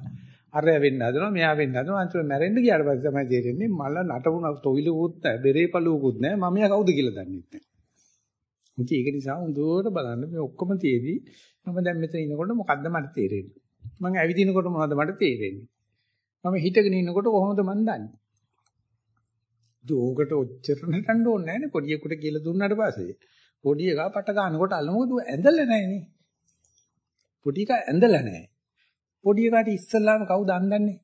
අරය වෙන්න හදනවා, මෙයා වෙන්න හදනවා. අන්තිමට මැරෙන්න ගියාට පස්සේ තමයි තේරෙන්නේ මල නටවුණ තොවිලකුත් නැහැ, බෙරේ පළුවකුත් නැහැ. මම එයා කවුද කියලා දන්නේ නැහැ. මුචි ඒක නිසා හොඳට බලන්න මේ ඔක්කොම තියේදී මම දැන් මෙතන ඉනකොට මොකද්ද මට තේරෙන්නේ? මම ඇවිදිනකොට මොනවද මට තේරෙන්නේ? මම හිටගෙන ඉනකොට කොහොමද මන් දන්නේ? දෝකට ඔච්චර නටන්න ඕනේ නැහැ නේ පොඩියෙකුට කියලා දුන්නාට පස්සේ. පොඩි එකා පට ගන්නකොට අල්ල මොකද ඇඳලා නැහැ නේ. පොඩි එකා ඇඳලා නැහැ. පොඩි එකාට ඉස්සල්ලාම කවුද අඳන්නේ?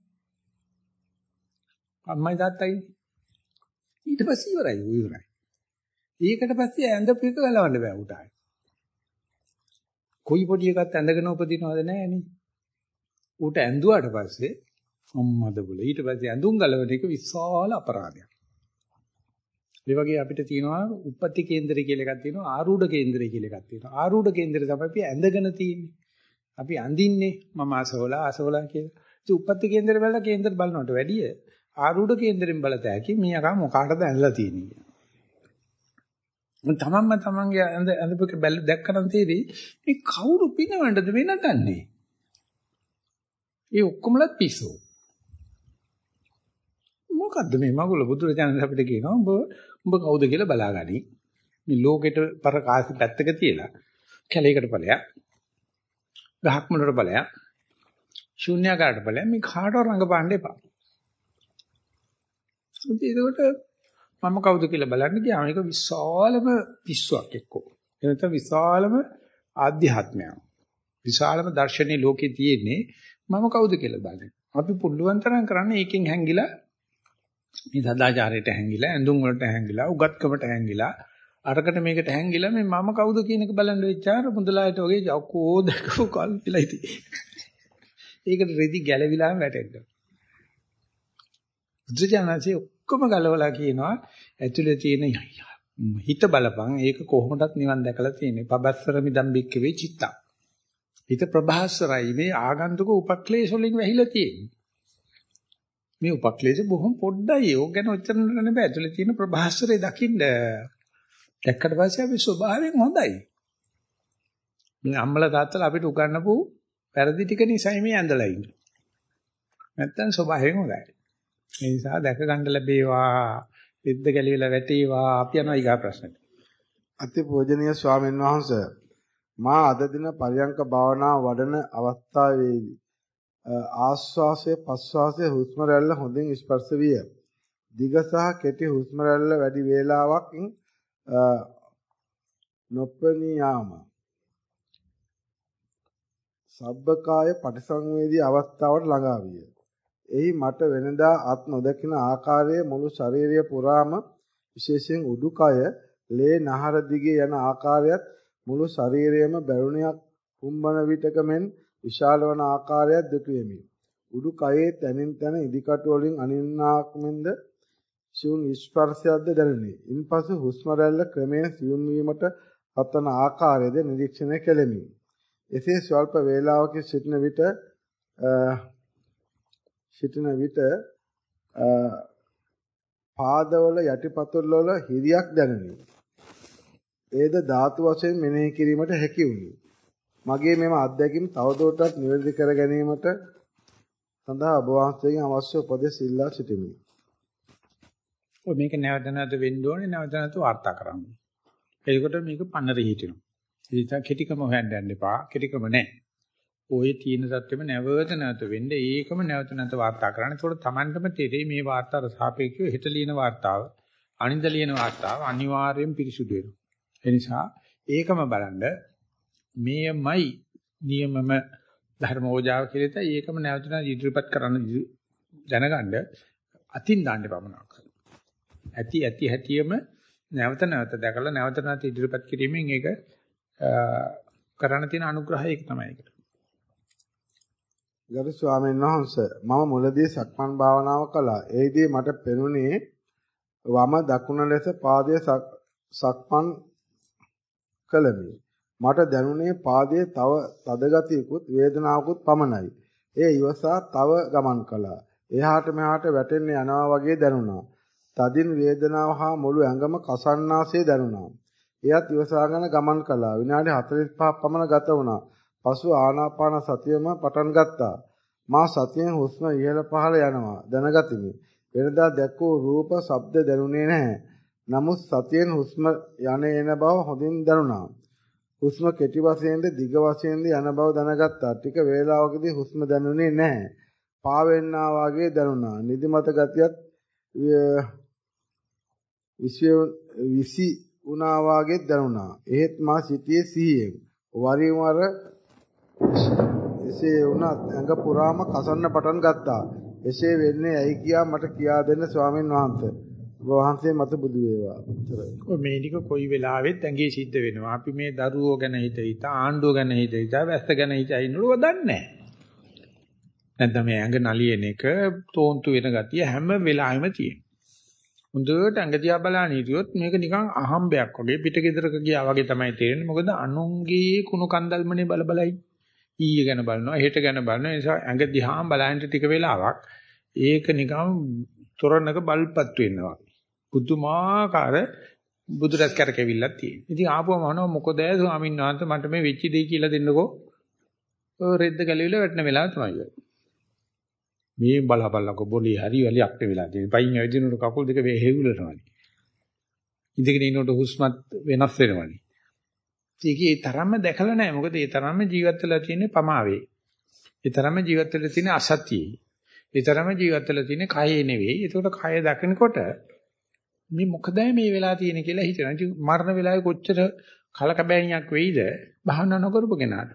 අම්මයි තාත්තයි. ඊට පස්සේ ඉවරයි ඌ ඉවරයි. ඒකට පස්සේ ඇඳපු එක ගලවන්න බෑ උට ආයි. කොයි පොඩි එකත් ඇඳගෙන උපදිනවද නැහැ නේ. ඌට ඇඳුවාට පස්සේ අම්මද බුල ඊට පස්සේ ඇඳුම් ගලවන එක විශාල අපරාධයක්. ඒ වගේ අපිට තියෙනවා උපත්ති කේන්දරය කියලා එකක් තියෙනවා ආරූඪ කේන්දරය කියලා එකක් තියෙනවා. ආරූඪ කේන්දරය තමයි අපි ඇඳගෙන තියෙන්නේ. අපි අඳින්නේ මම අසෝලා අසෝලා කියලා. ඉතින් උපත්ති කේන්දරය බලලා කේන්දර බලනවට වැඩිය ආරූඪ කේන්දරෙන් බලත හැකි මීයකා මොකාටද ඇඳලා තියෙන්නේ කියලා. තමන්ම තමන්ගේ ඇඳ ඇඳපෙක බැල දැක්කනම් තේරෙයි මේ කවුරු පිනවන්නද වෙනදන්නේ. ඒ ඔක්කොමලත් පිස්සෝ. මොකද්ද මේ මගුල බුදුරජාණන් අපිට කියනවා උඹ උඹ කවුද කියලා බලාගනි. මේ ලෝකෙට පරකාසි පැත්තක තියලා කැලේකට ඵලයක් ගහක් මුලට ඵලයක් ශුන්‍යකාරට ඵලයක් මේ කාටව රඟපාන්න එපා. ඒකට මම කවුද කියලා බලන්න ගියාම ඒක විශාලම පිස්සුවක් එක්කෝ. එනත විශාලම ආධ්‍යාත්මයක්. විශාලම දර්ශනීය ලෝකේ තියෙන්නේ මම කවුද කියලා බලන්න. අපි පුළුවන් තරම් කරන්නේ ඒකෙන් හැංගිලා මේ සදාචාරයට හැංගිලා ඇඳුම් වලට හැංගිලා උගත්කමට හැංගිලා අරකට මේකට හැංගිලා මේ මම කවුද කියන එක බලන්න වෙච්චාර මුදලායට වගේ යකෝ දැකපු කල් කියලා ඉතින්. ඒකට රෙදි ගැලවිලාම වැටෙන්න. බුදුජානකසේ ඔක්කොම ගලවලා කියනවා ඇතුලේ තියෙන හිත බලපන් ඒක කොහොමදත් නිවන් දැකලා තියෙන්නේ. පබස්සර මිදම්බික්ක වේ චිත්තං. හිත ප්‍රභාස්වරයි මේ ආගන්තුක උපක්ලේශ වලින් වැහිලා තියෙන්නේ. මේ උපක්ලේශ බොහොම පොඩ්ඩයි. ඕක ගැන ඔච්චර නෑ බෑ. ඇතුලේ තියෙන ප්‍රභාස්වරේ දකින්න. දැක්කට පස්සේ අපි ස්වභාවයෙන් හොඳයි. මේ අම්මලා තාත්තලා අපිට උගන්වපු වැරදි ටික නිසා මේ ඇඳලා ඉන්නේ. නැත්තම් ස්වභාවයෙන් හොඳයි. ඒ නිසා දැක ගන්න ලැබේවා. විද්ද ගැලිවිලා වැටේවා. අපි යනවා ඊගා ප්‍රශ්නෙට. අති පූජනීය ස්වාමීන් වහන්සේ මා අද දින පරියංක භාවනා වඩන අවස්ථාවේදී ආශ්වාසය පශ්වාසය හුස්ම රැල්ල හොඳින් ස්පර්ශ විය. දිග සහ කෙටි හුස්ම රැල්ල වැඩි වේලාවක් නොපෙනී යාම සබ්බකාය පටිසංවේදී අවස්ථාවට ළඟා විය. එහි මට වෙනදා අත් නොදකින ආකාරයේ මුළු ශරීරය පුරාම විශේෂයෙන් උඩුකය ලේ නහර දිගේ යන ආකාරයත් මුළු ශරීරයම බැලුණයක් කුම්බන විටක මෙන් විශාල වන ආකාරයක් දුටුවෙමි. උඩුකයේ තනින් තන ඉදිකටු වලින් අනින්නාක් මෙන්ද සියුම් ස්පර්ශයක්ද දැනුනි. ඉන්පසු හුස්ම රැල්ල ක්‍රමයෙන් සියුම් වීමට පතන ආකාරයද නිරීක්ෂණය කෙලෙමි. එසේ ස්වල්ප වේලාවක සිටින විට සිටින විට පාදවල යටිපතුල් වල හිරියක් දැනුනි. ඒද ධාතු වශයෙන් මෙනෙහි කිරීමට හැකි වුණි. මගේ මෙම අත්දැකීම් තවදුරටත් නිවැරදි කර ගැනීමට සඳහා ඔබ වහන්සේගෙන් අවශ්‍ය උපදෙස් ඉල්ලා සිටිමි. ඔය මේක නැවත නැවත වෙන්න ඕනේ නැවත නැවත වාර්තා කරන්න. එතකොට මේක පන්නරේ හිටිනවා. ඉතින් කෙටිකම හොයන්න යන්න එපා. කෙටිකම නැහැ. ඔය තීන සත්‍යෙම නැවත නැවත වෙන්නේ ඒකම නැවත නැවත වාර්තා කරන්න. ඒකට Tamanටම තේරෙයි මේ වාර්තාවට සාපේක්ෂව හෙට ලියන වාර්තාව, අනිද්ද ලියන වාර්තාව අනිවාර්යෙන් පිරිසුදු වෙනවා. ඒ නිසා ඒකම බලන්න මේමයි නියමම ධර්මෝජාව කියලා ඒකම නැවත නැවත ඉදිරිපත් කරන්න දැනගන්න අතින් දාන්න පමණක්. ඇති ඇති හැටියෙම නැවත නැවත දැකලා නැවත නැවත ඉදිරිපත් කිරීමෙන් ඒක කරන්න තියෙන අනුග්‍රහය ඒක තමයි ඒක. ගරු ස්වාමීන් වහන්සේ මම මුලදී සක්මන් භාවනාව කළා. ඒදී මට පෙනුනේ වම දකුණ ලෙස පාදයේ සක්මන් කළමි. මට දැනුනේ පාදයේ තව තද ගතියකුත් වේදනාවකුත් පමණයි. ඒ ඉවසා තව ගමන් කළා. එහාට මෙහාට වැටෙන්න යනවා වගේ දැනුණා. තදින් වේදනාව හා මුළු ඇඟම කසන්නාසේ දැනුණා. එයත් ඉවසාගෙන ගමන් කළා. විනාඩි 45ක් පමණ ගත වුණා. පසු ආනාපාන සතියම පටන් ගත්තා. මා සතියෙන් හුස්ම ඉහළ පහළ යනවා දැනගතිමි. වෙනදා දැක්වූ රූප, ශබ්ද දැනුනේ නැහැ. නමුත් සතියෙන් හුස්ම යන එන බව හොඳින් දැනුණා. හුස්ම කෙටි වශයෙන්ද දිග වශයෙන්ද යන බව දැනගත්තා. ටික වේලාවකදී හුස්ම දැනුනේ නැහැ. පාවෙන්නා වගේ දැනුණා. නිදිමත ගතියත් විසි වුණා වගේ දැනුණා. එහෙත් මා සිටියේ සිහියෙන්. වරින් වර එසේ වුණත් ඇඟ පුරාම කසන්න පටන් ගත්තා. එසේ වෙන්නේ ඇයි කියා මට කියා දෙන්න ස්වාමීන් වහන්සේ. ඔබ වහන්සේ මත බුදු වේවා. ඔය මේනික කොයි වෙලාවෙත් ඇඟේ සිද්ධ වෙනවා. අපි මේ දරුවෝ ගැන හිත හිත ආණ්ඩුව ගැන හිත හිත වැස්ස ගැන හිත ඉන්නලුව දන්නේ නැත්නම් මේ ඇඟ නලියන එක තෝන්තු වෙන ගතිය හැම වෙලාවෙම තියෙනවා. හොඳට ඇඟ දිහා බලන හිටියොත් මේක නිකන් අහම්බයක් වගේ පිටගෙදරක ගියා වගේ තමයි තේරෙන්නේ. මොකද අනුන්ගේ කුණු කන්දල්මනේ බල බලයි. ඊයේ ගැන බලනවා, හෙට ගැන බලනවා. ඒ නිසා ඇඟ දිහාම බලහින්න ටික වෙලාවක් ඒක නිකන් තොරණක බල්පත් වෙනවා. පුදුමාකාර බුදුරස් කරකෙවිල්ලක් තියෙනවා. ඉතින් ආපුවම අහනවා මොකද ස්වාමීන් වහන්සේ මට මේ වෙච්ච දෙය කියලා දෙන්නකෝ. ඔය රෙද්ද ගැලවිලා වැටෙන වෙලාව තමයි. මේ බලපල්ලකෝ බොලේ හරි වලියක් වෙලා තියෙන. පයින් ඇවිදිනකොට කකුල් දෙක වෙහෙවුලනවානේ. ඉඳගෙන ඉන්නකොට හුස්මත් වෙනස් වෙනවානේ. ඒකේ තරම්ම දැකලා නැහැ. මොකද ඒ තරම්ම ජීවත් වෙලා තියෙන්නේ පමාවේ. ඒ තරම්ම ජීවත් වෙලා තියෙන්නේ අසතියේ. ඒ තරම්ම ජීවත් වෙලා තියෙන්නේ කයේ නෙවෙයි. ඒකට කය දකිනකොට මේ මොකදයි මේ වෙලා තියෙන්නේ කියලා හිතනවා. ඉතින් මරණ වෙලාවේ කොච්චර කලකබෑනියක් වෙයිද භාවනා නොකරපු කෙනාට.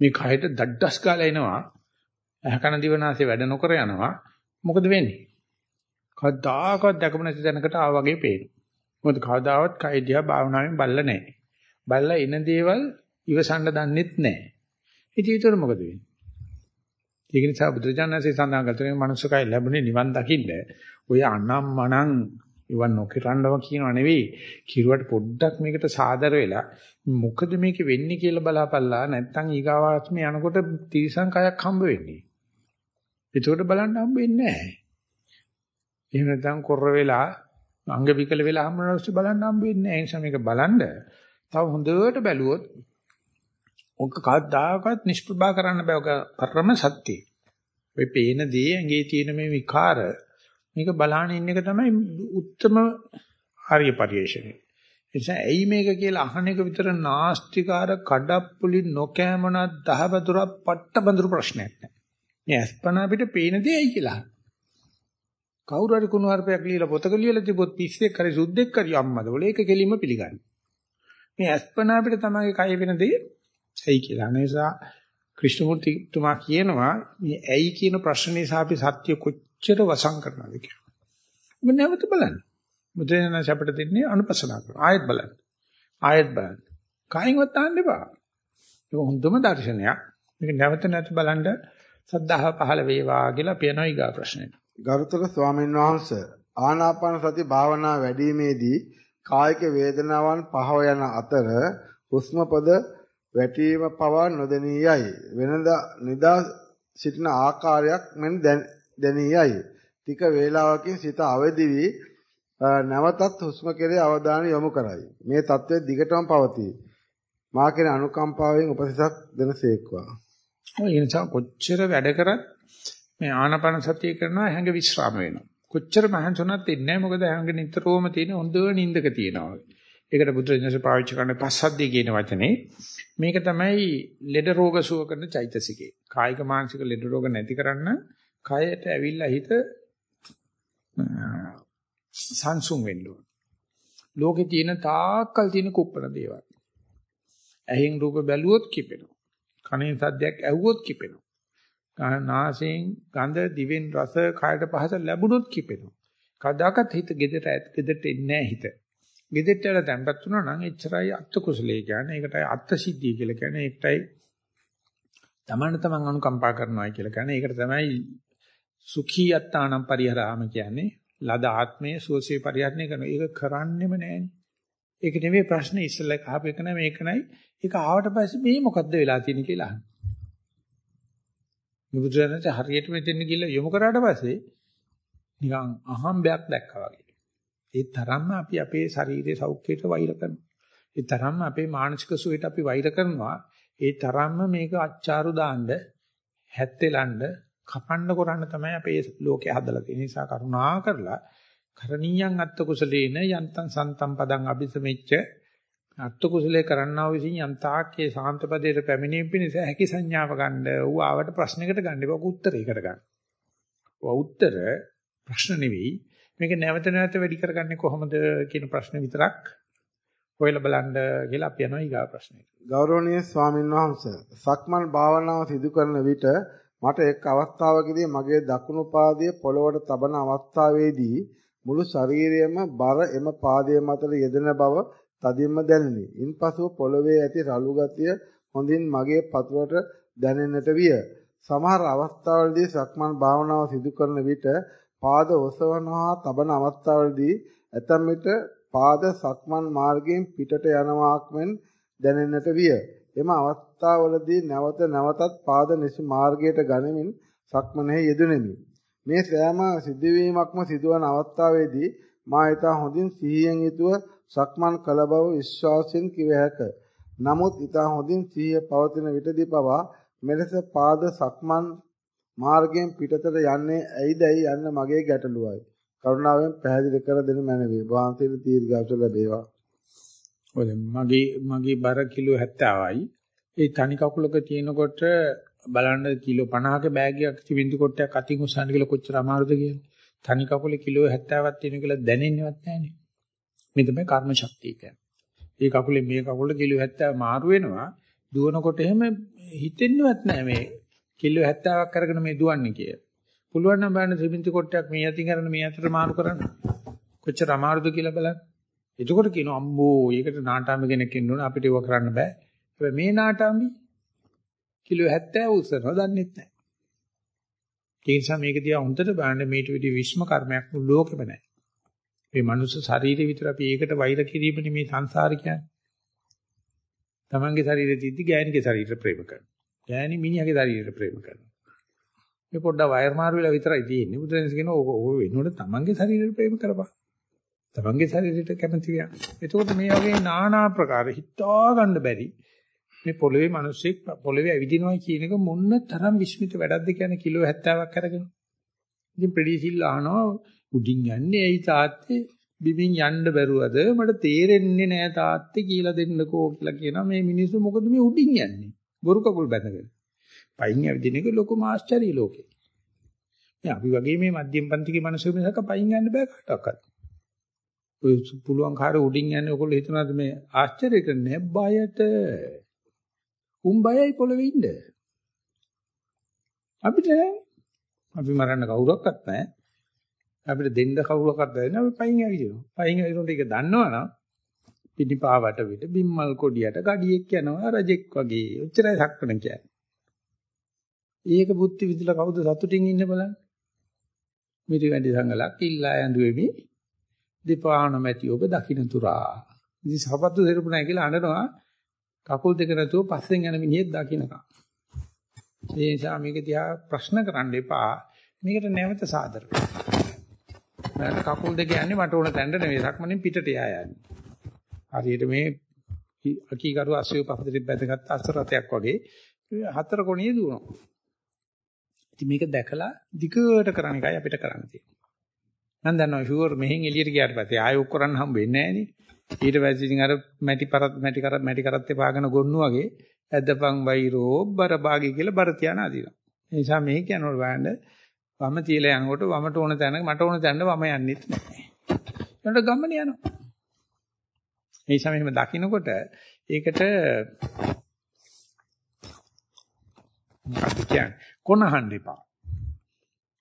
මේ කයට දඩඩස් ගාලා එනවා. ඇහකන දිවනාසේ වැඩ නොකර යනවා. මොකද වෙන්නේ? කවදාකවත් දැකපු නැති තැනකට ආවා වගේ පේනවා. මොකද කවදාවත් කය දිහා භාවනාවෙන් බල්ල නැහැ. බල්ලා එන දේවල් ඉවසන්න දන්නෙත් නැහැ. ඉතින් ඒතර මොකද වෙන්නේ? ඒක නිසා බුදුරජාණන්සේ සඳහන් කරන්නේ මනුස්සකයි ලැබුණේ නිවන් දකින්න. ඔය අනම් මනං ඉවන් නොකිරන්නව කියනව නෙවෙයි. කිරුවට පොඩ්ඩක් මේකට සාදර වෙලා මොකද මේක වෙන්නේ කියලා බලාපල්ලා නැත්තම් ඊගාවාත්මේ යනකොට තිරිසන් කයක් හම්බ වෙන්නේ. ඒකට බලන්න හම්බ වෙන්නේ නැහැ. එහෙම නැත්නම් කොර වෙලා අංග විකල වෙලා හම්බුනොත් බලන්න හම්බ වෙන්නේ නැහැ. ඒ නිසා මේක බලන්න තව හොඳට බැලුවොත් ඔක කවදාකවත් නිෂ්ප්‍රභා කරන්න බෑ. ඔක පරම සත්‍යයි. ඔය පේන දේ ඇඟේ තියෙන මේ විකාර මේක බලාන ඉන්න එක තමයි උත්තරම ආර්ය පරිශ්‍රණය. එනිසා ඇයි මේක කියලා අහන එක විතර නාස්තිකාර කඩප්පුලි නොකෑමන දහවතුර පට්ටබඳුරු ප්‍රශ්නයක් නෑ. මේ අස්පනා අපිට පේන දේ ඇයි කියලා. කවුරු හරි කුණු හarpයක් ලියලා පොතක ලියලා තිබොත් පිස්සෙක් හරි සුද්දෙක් හරි අම්මද වල ඒක කෙලින්ම පිළිගන්නේ. මේ අස්පනා අපිට තමයි කය වෙන දේ ඇයි කියලා. නිසා ක්‍රිෂ්ණමූර්ති තුමා කියනවා මේ ඇයි කියන ප්‍රශ්න නිසා අපි සත්‍ය කොච්චර වසං කරනවද කියලා. ඔබ නැවත බලන්න. බුදුරජාණන් අපිට දෙන්නේ අනුපස්සනා කරන. ආයෙත් බලන්න. ආයෙත් බලන්න. කයින්වත් තාන්න එපා. ඒක හොඳම දර්ශනයක්. මේක නැවත නැවත බලන්න සද්ධාව පහළ වේවා කියලා පියනවා ඊගා ප්‍රශ්නෙට. ගරුතර ස්වාමීන් වහන්සේ ආනාපාන සති භාවනා වැඩිීමේදී කායික වේදනාවන් පහව යන අතර හුස්ම පද වැටීම පවා නොදෙනී යයි. වෙනදා නිදා සිටින ආකාරයක් මෙන් දැනී යයි. ටික වේලාවකින් සිත අවදි වී නැවතත් හුස්ම කෙරේ අවධානය යොමු කරයි. මේ தත්ත්වය දිගටම පවතී. මා කෙරේ අනුකම්පාවෙන් උපදෙසක් දෙනසේක්වා. ඔය නිසා කොච්චර වැඩ කරත් මේ ආනපන සතිය කරනවා හැඟ විශ්‍රාම වෙනවා. කොච්චර මහන්සුණත් ඉන්නේ නැහැ මොකද හැඟ නිතරම තියෙන හොඳ නින්දක තියෙනවා. ඒකට බුදුරජාණන්සේ පාවිච්චි කරන පස්සද්ධිය කියන වචනේ මේක තමයි ලෙඩ රෝග සුව කරන චෛතසිකේ. කායික මානසික ලෙඩ රෝග නැති කරන්න කයට ඇවිල්ලා හිත සංසුන් වෙන්න ඕන. ලෝකේ තියෙන තාක්කල් තියෙන කුප්පන දේවල්. ඇහෙන් රූප බැලුවොත් කිපෙනවා. කනෙන් සද්දයක් ඇහුවොත් කිපෙනවා. නාසයෙන් ගඳ දිවෙන් රස කායට පහස ලැබුණොත් කිපෙනවා. කදාකත් හිත gedට gedට එන්නේ නැහැ හිත. Gedට වල තැම්පත් වුණා නම් එච්චරයි අත්ත කුසලයේ කියන්නේ. ඒකටයි අත්ත සිද්ධිය කියලා කියන්නේ. ඒකටයි තමන්න තමන් අනුකම්පා කරනවා කියලා කියන්නේ. ඒකට තමයි සුඛී අත්තානම් පරිහරාම කියන්නේ. ලද ආත්මයේ සුවසේ පරිහරණය කරනවා. ඒක කරන්නෙම නැහෙනේ. ඒක නෙමෙයි ප්‍රශ්නේ ඉස්සෙල්ලා කහප එක නෑ මේක නයි. ඒක ආවට පස්සේ මේ මොකද්ද වෙලා තියෙන්නේ කියලා අහන්න. බුදුරජාණන් හරියට මෙතෙන් ගිහිල්ලා යොමු කරාට පස්සේ නිකන් අහම්බයක් දැක්කා වගේ. ඒ තරම්ම අපි අපේ ශරීරයේ සෞඛ්‍යයට වෛර කරනවා. ඒ තරම්ම අපේ මානසික සුවයට අපි වෛර කරනවා. ඒ තරම්ම මේක අච්චාරු දාන්න, හැත්තෙලන්න, කපන්න කරන්න තමයි අපේ ලෝකේ හදලා තියෙන නිසා කරුණා කරලා කරණීයන් අත්ත කුසලේන යන්තං සන්තම් පදං අபிසමෙච්ච අත්ත කුසලේ කරන්නා විසින් යන්තාක්කේ සාන්ත පදයට පැමිණීම පිණිස හැකි සංඥාව ගන්න ඌ ආවට ප්‍රශ්නයකට ගන්න එපා උත්තරයකට ගන්න. ඔය උත්තර ප්‍රශ්න නෙවෙයි මේක නැවත නැවත වැඩි කරගන්නේ කොහොමද කියන ප්‍රශ්න විතරක් හොයලා බලන්න කියලා අපි යනවා ඊගා ප්‍රශ්නෙට. ගෞරවනීය ස්වාමින් වහන්සේ සක්මන් භාවනාව සිදු කරන විට මට එක් අවස්ථාවකදී මගේ දකුණු පාදයේ පොළවට තබන අවස්ථාවේදී මුළු ශරීරයම බර එම පාදයේ මතට යෙදෙන බව තදින්ම දැනුනි. ඉන්පසුව පොළවේ ඇති රළු ගතිය හොඳින් මගේ පතුලට දැනෙන්නට විය. සමහර අවස්ථාවලදී සක්මන් භාවනාව සිදු කරන විට පාද ඔසවනවා තබන අවස්ථාවලදී ඇතැම් විට පාද සක්මන් මාර්ගයෙන් පිටට යනවාක් මෙන් දැනෙන්නට විය. එම අවස්ථාවලදී නැවත නැවතත් පාද නිසි මාර්ගයට ගනිමින් සක්මනේ යෙදුණෙමි. මේ සෑම සිදුවීමක්ම සිදුවන අවස්ථාවේදී මා ඊට හොඳින් සිහියෙන් යුතුව සක්මන් කළ බව විශ්වාසයෙන් කිව හැක. නමුත් ඊට හොඳින් සිහිය පවතින විටදී පවා මෙලෙස පාද සක්මන් මාර්ගයෙන් පිටතට යන්නේ ඇයිදයි යන්න මගේ ගැටලුවයි. කරුණාවෙන් පැහැදිලි කර දෙනු මැනවි. වහන්සේට දීර්ඝායුෂ ලැබේවා. ඔය මගේ මගේ බර කිලෝ 70යි. ඒ තනි කකුලක තියෙනකොට බලන්න කිලෝ 50ක බෑගයක් තිබින්දු කොටයක් අතින් උස්සන්න කියලා කොච්චර අමාරුද කියන්නේ. තනි කකුලේ කිලෝ 70ක් තියෙන කියලා දැනෙන්නේවත් නැහනේ. මේ තමයි කර්ම ශක්තිය කියන්නේ. මේ කකුලේ මේ කකුලේ කිලෝ 70 මාරු වෙනවා. දුවනකොට එහෙම හිතෙන්නේවත් නැහැ මේ කිලෝ 70ක් අරගෙන මේ දුවන්නේ කියලා. පුළුවන් නම් බලන්න ත්‍රිපින්ති කොටයක් මේ අතින් අරගෙන මේ අතට මාරු කරන්න. කොච්චර අමාරුද කියලා බලන්න. එතකොට කියනවා අම්බෝ ඒකට නාටාම්බි කෙනෙක් ඉන්න ඕන අපිට ඒව කරන්න බෑ. හැබැයි මේ නාටාම්බි කිලෝ 70 උස්සනවා දන්නෙත් නැහැ. ඒ නිසා මේක දිහා හොඳට බලන්න මේට විදි විශ්ම කර්මයක් මුළු ලෝකෙම නැහැ. මේ මනුස්ස ශරීරය විතර අපි ඒකට වෛර කිරීමනේ මේ සංසාර කියන්නේ. තමන්ගේ ශරීරෙ තිද්දි ගෑණිගේ ශරීරය ප්‍රේම කරනවා. ගෑණි මිනිහාගේ ශරීරය ප්‍රේම කරනවා. මේ පොඩ්ඩක් වයර් මාරු වෙලා විතරයි තියෙන්නේ. බුදුරජාණන් කියනවා ඕක ඕක වෙනකොට තමන්ගේ ශරීරය ප්‍රේම කරපන්. තමන්ගේ ශරීරයට කැමති වියන්. එතකොට මේ වගේ নানা ආකාර හිතා ගන්න බැරි මේ පොළවේ මිනිස්සෙක් පොළවේ ඇවිදිනවා කියන එක මොන්න තරම් විශ්මිත වැඩක්ද කියන්නේ කිලෝ 70ක් අරගෙන. ඉතින් ප්‍රෙඩිසිල් අහනවා උඩින් යන්නේ ඇයි තාත්තේ බිමින් යන්න බැරුවද මට තේරෙන්නේ නෑ තාත්තේ කියලා දෙන්නකෝ කියලා කියනවා මේ මිනිස්සු මොකද මේ උඩින් යන්නේ බොරු කකුල් බැඳගෙන පයින් ඇවිදින එක ලොකු මාස්ටරි ලෝකේ මේ අපි වගේ මේ මධ්‍යම පන්තිකේ මිනිස්සු මිසක පයින් යන්න බෑ කාටවත් ඔය පුළුවන් කාර්ය උඩින් යන්නේ ඔයගොල්ලෝ හිතනවාද මේ ආශ්චර්ය කරන්නේ බයට. උන් බයයි පොළවේ ඉන්න. අපිට අපි මරන්න කවුරක්වත් නැහැ. අපිට දෙන්න කවුරක්වත් නැහැ. අපි පයින් ඇවිදිනවා. පයින් ඇවිදිනකොට ඒක දන්නවනම් පිටිපාවට විට බිම්මල් කොඩියට ගඩියෙක් යනවා රජෙක් වගේ. ඔච්චරයි සක්කන කියන්නේ. ඒක බුද්ධි විදලා කවුද සතුටින් ඉන්න බලන්න. මිරි වැඩි සංගලක් ඉල්ලා ඇඳුවෙමි. දෙපාණ මැටි ඔබ දකින්න තුරා. ඉතින් සපත්තු දෙරපු නැහැ කියලා අඬනවා. කකුල් දෙක නැතුව පස්සෙන් යන මිනිහෙක් දකින්නකම්. ඒ නිසා මේක දිහා ප්‍රශ්න කරන්න එපා. මේකට නැවත සාදර වෙන්න. කකුල් දෙක යන්නේ මට ඕන තැනට නෙවෙයි. සක්මණෙන් පිටට යා යන්නේ. හරියට මේ අකීකරු අස්සෙව පහදට බැඳගත් අස්තරතයක් වගේ හතර කොණියේ දුවනවා. ඉතින් මේක දැකලා දිගට කරන එකයි අපිට කරන්න තියෙන්නේ. මම දන්නවා ෂුවර් මෙහෙන් එළියට ගියාට පස්සේ ආයෙ ඔක් කරන්න හම්බ වෙන්නේ නැහැ නේ. ඊට පස්සේ ඉතින් අර මැටි පරත් මැටි කරත් මැටි කරත් එපාගෙන ගොන්නු වගේ ඇදපන් වෛරෝ බර භාගී කියලා බර තියාන අදිනවා. ඒ නිසා මේ කියනකොට බලන්න වම තියලා යනකොට වමට ඕන තැන මට ඕන තැනට වම යන්නෙත් නැහැ. ඒකට ගමන යනවා. ඒ නිසා මෙහෙම දකින්නකොට ඒකට මොකක්ද කියන්නේ කොනහන්න එපා.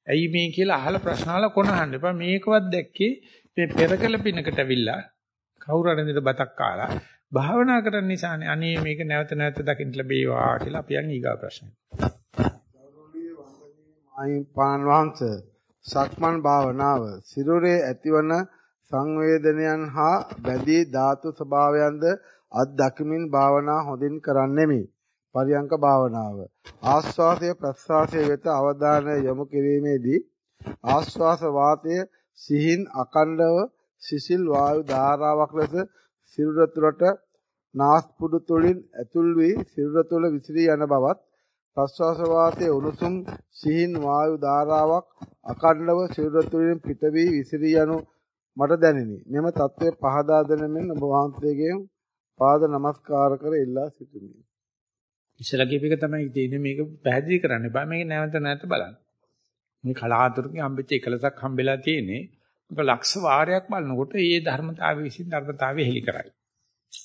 ඇයි මේ කියලා අහලා ප්‍රශ්න අහලා කොනහන්න එපා. මේකවත් දැක්කේ මේ පෙරකල පිනකට ඇවිල්ලා කවුරු හරි ඉඳලා බතක් කාලා භාවනා කරන නිසානේ අනේ මේක නැවත නැවත දකින්න ලැබේවා කියලා අපි යන් ඊගා ප්‍රශ්න. අයිපාන් වහන්සේ සක්මන් භාවනාව සිරුරේ ඇතිවන සංවේදනයන් හා බැදී ධාතු ස්වභාවයන්ද අත් දකිමින් භාවනා හොඳින් කරන්නෙමි. පරියංක භාවනාව ආස්වාසය ප්‍රස්වාසය වෙත අවධානය යොමු කිරීමේදී ආස්වාස වාතය සිහින් අකණ්ඩව සිසිල් වායු ධාරාවක් ලෙස සිරුර තුළට නාස්පුඩු තුළින් ඇතුල් වී සිරුර තුළ විසිරී යන බවත් ප්‍රස්වාස වාතයේ උණුසුම් සිහින් වායු ධාරාවක් අකණ්ඩව සිරුර තුළින් පිට වී විසිරී යනු මට දැනිනි. මෙම தත්ත්වය පහදා දෙන මෙන් ඔබ වහන්සේගෙන් පාද නමස්කාර කර ඉල්ලා සිටිමි. ඉස්සලා කියප එක තමයි තියෙන්නේ මේක පැහැදිලි කරන්න එපා මේක නැවත නැවත බලන්න. මේ කලාතුරකින් හම්බෙච්ච එකලසක් හම්බෙලා තියෙන්නේ. මේක ලක්ෂ වාරයක් බලනකොට ඒ ධර්මතාවය විසින් ධර්මතාවය හෙලි කරයි.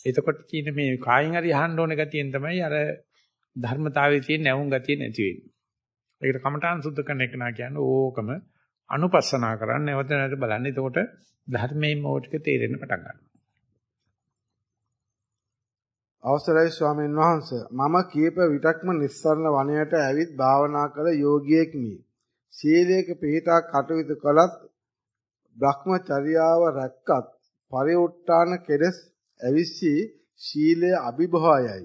එතකොට තියෙන මේ කායින් හරි අහන්න ඕන ගතියෙන් තමයි අර ධර්මතාවයේ තියෙන නැවුම් ගතිය නැති වෙන්නේ. ඒකට කමඨාන් සුද්ධ කරන එක නා කියන්නේ ඕකම අනුපස්සනා කරන්න නැවත නැවත බලන්න. එතකොට ධර්මයේ මොටික තේරෙන්න පටන් ගන්නවා. අවසරයි ස්වාමීන් වහන්ස මම කීප විටක්ම නිස්සරණ වනයට ඇවිත් භාවනා කළ යෝගියෙක්මි. සීලයක පිහිටා කටයුතු කළත් භ්‍රමචර්යාව රැක්කත් පරිඋත්තාන කෙලස් ඇවිස්සී ශීලය අභිභවයයි.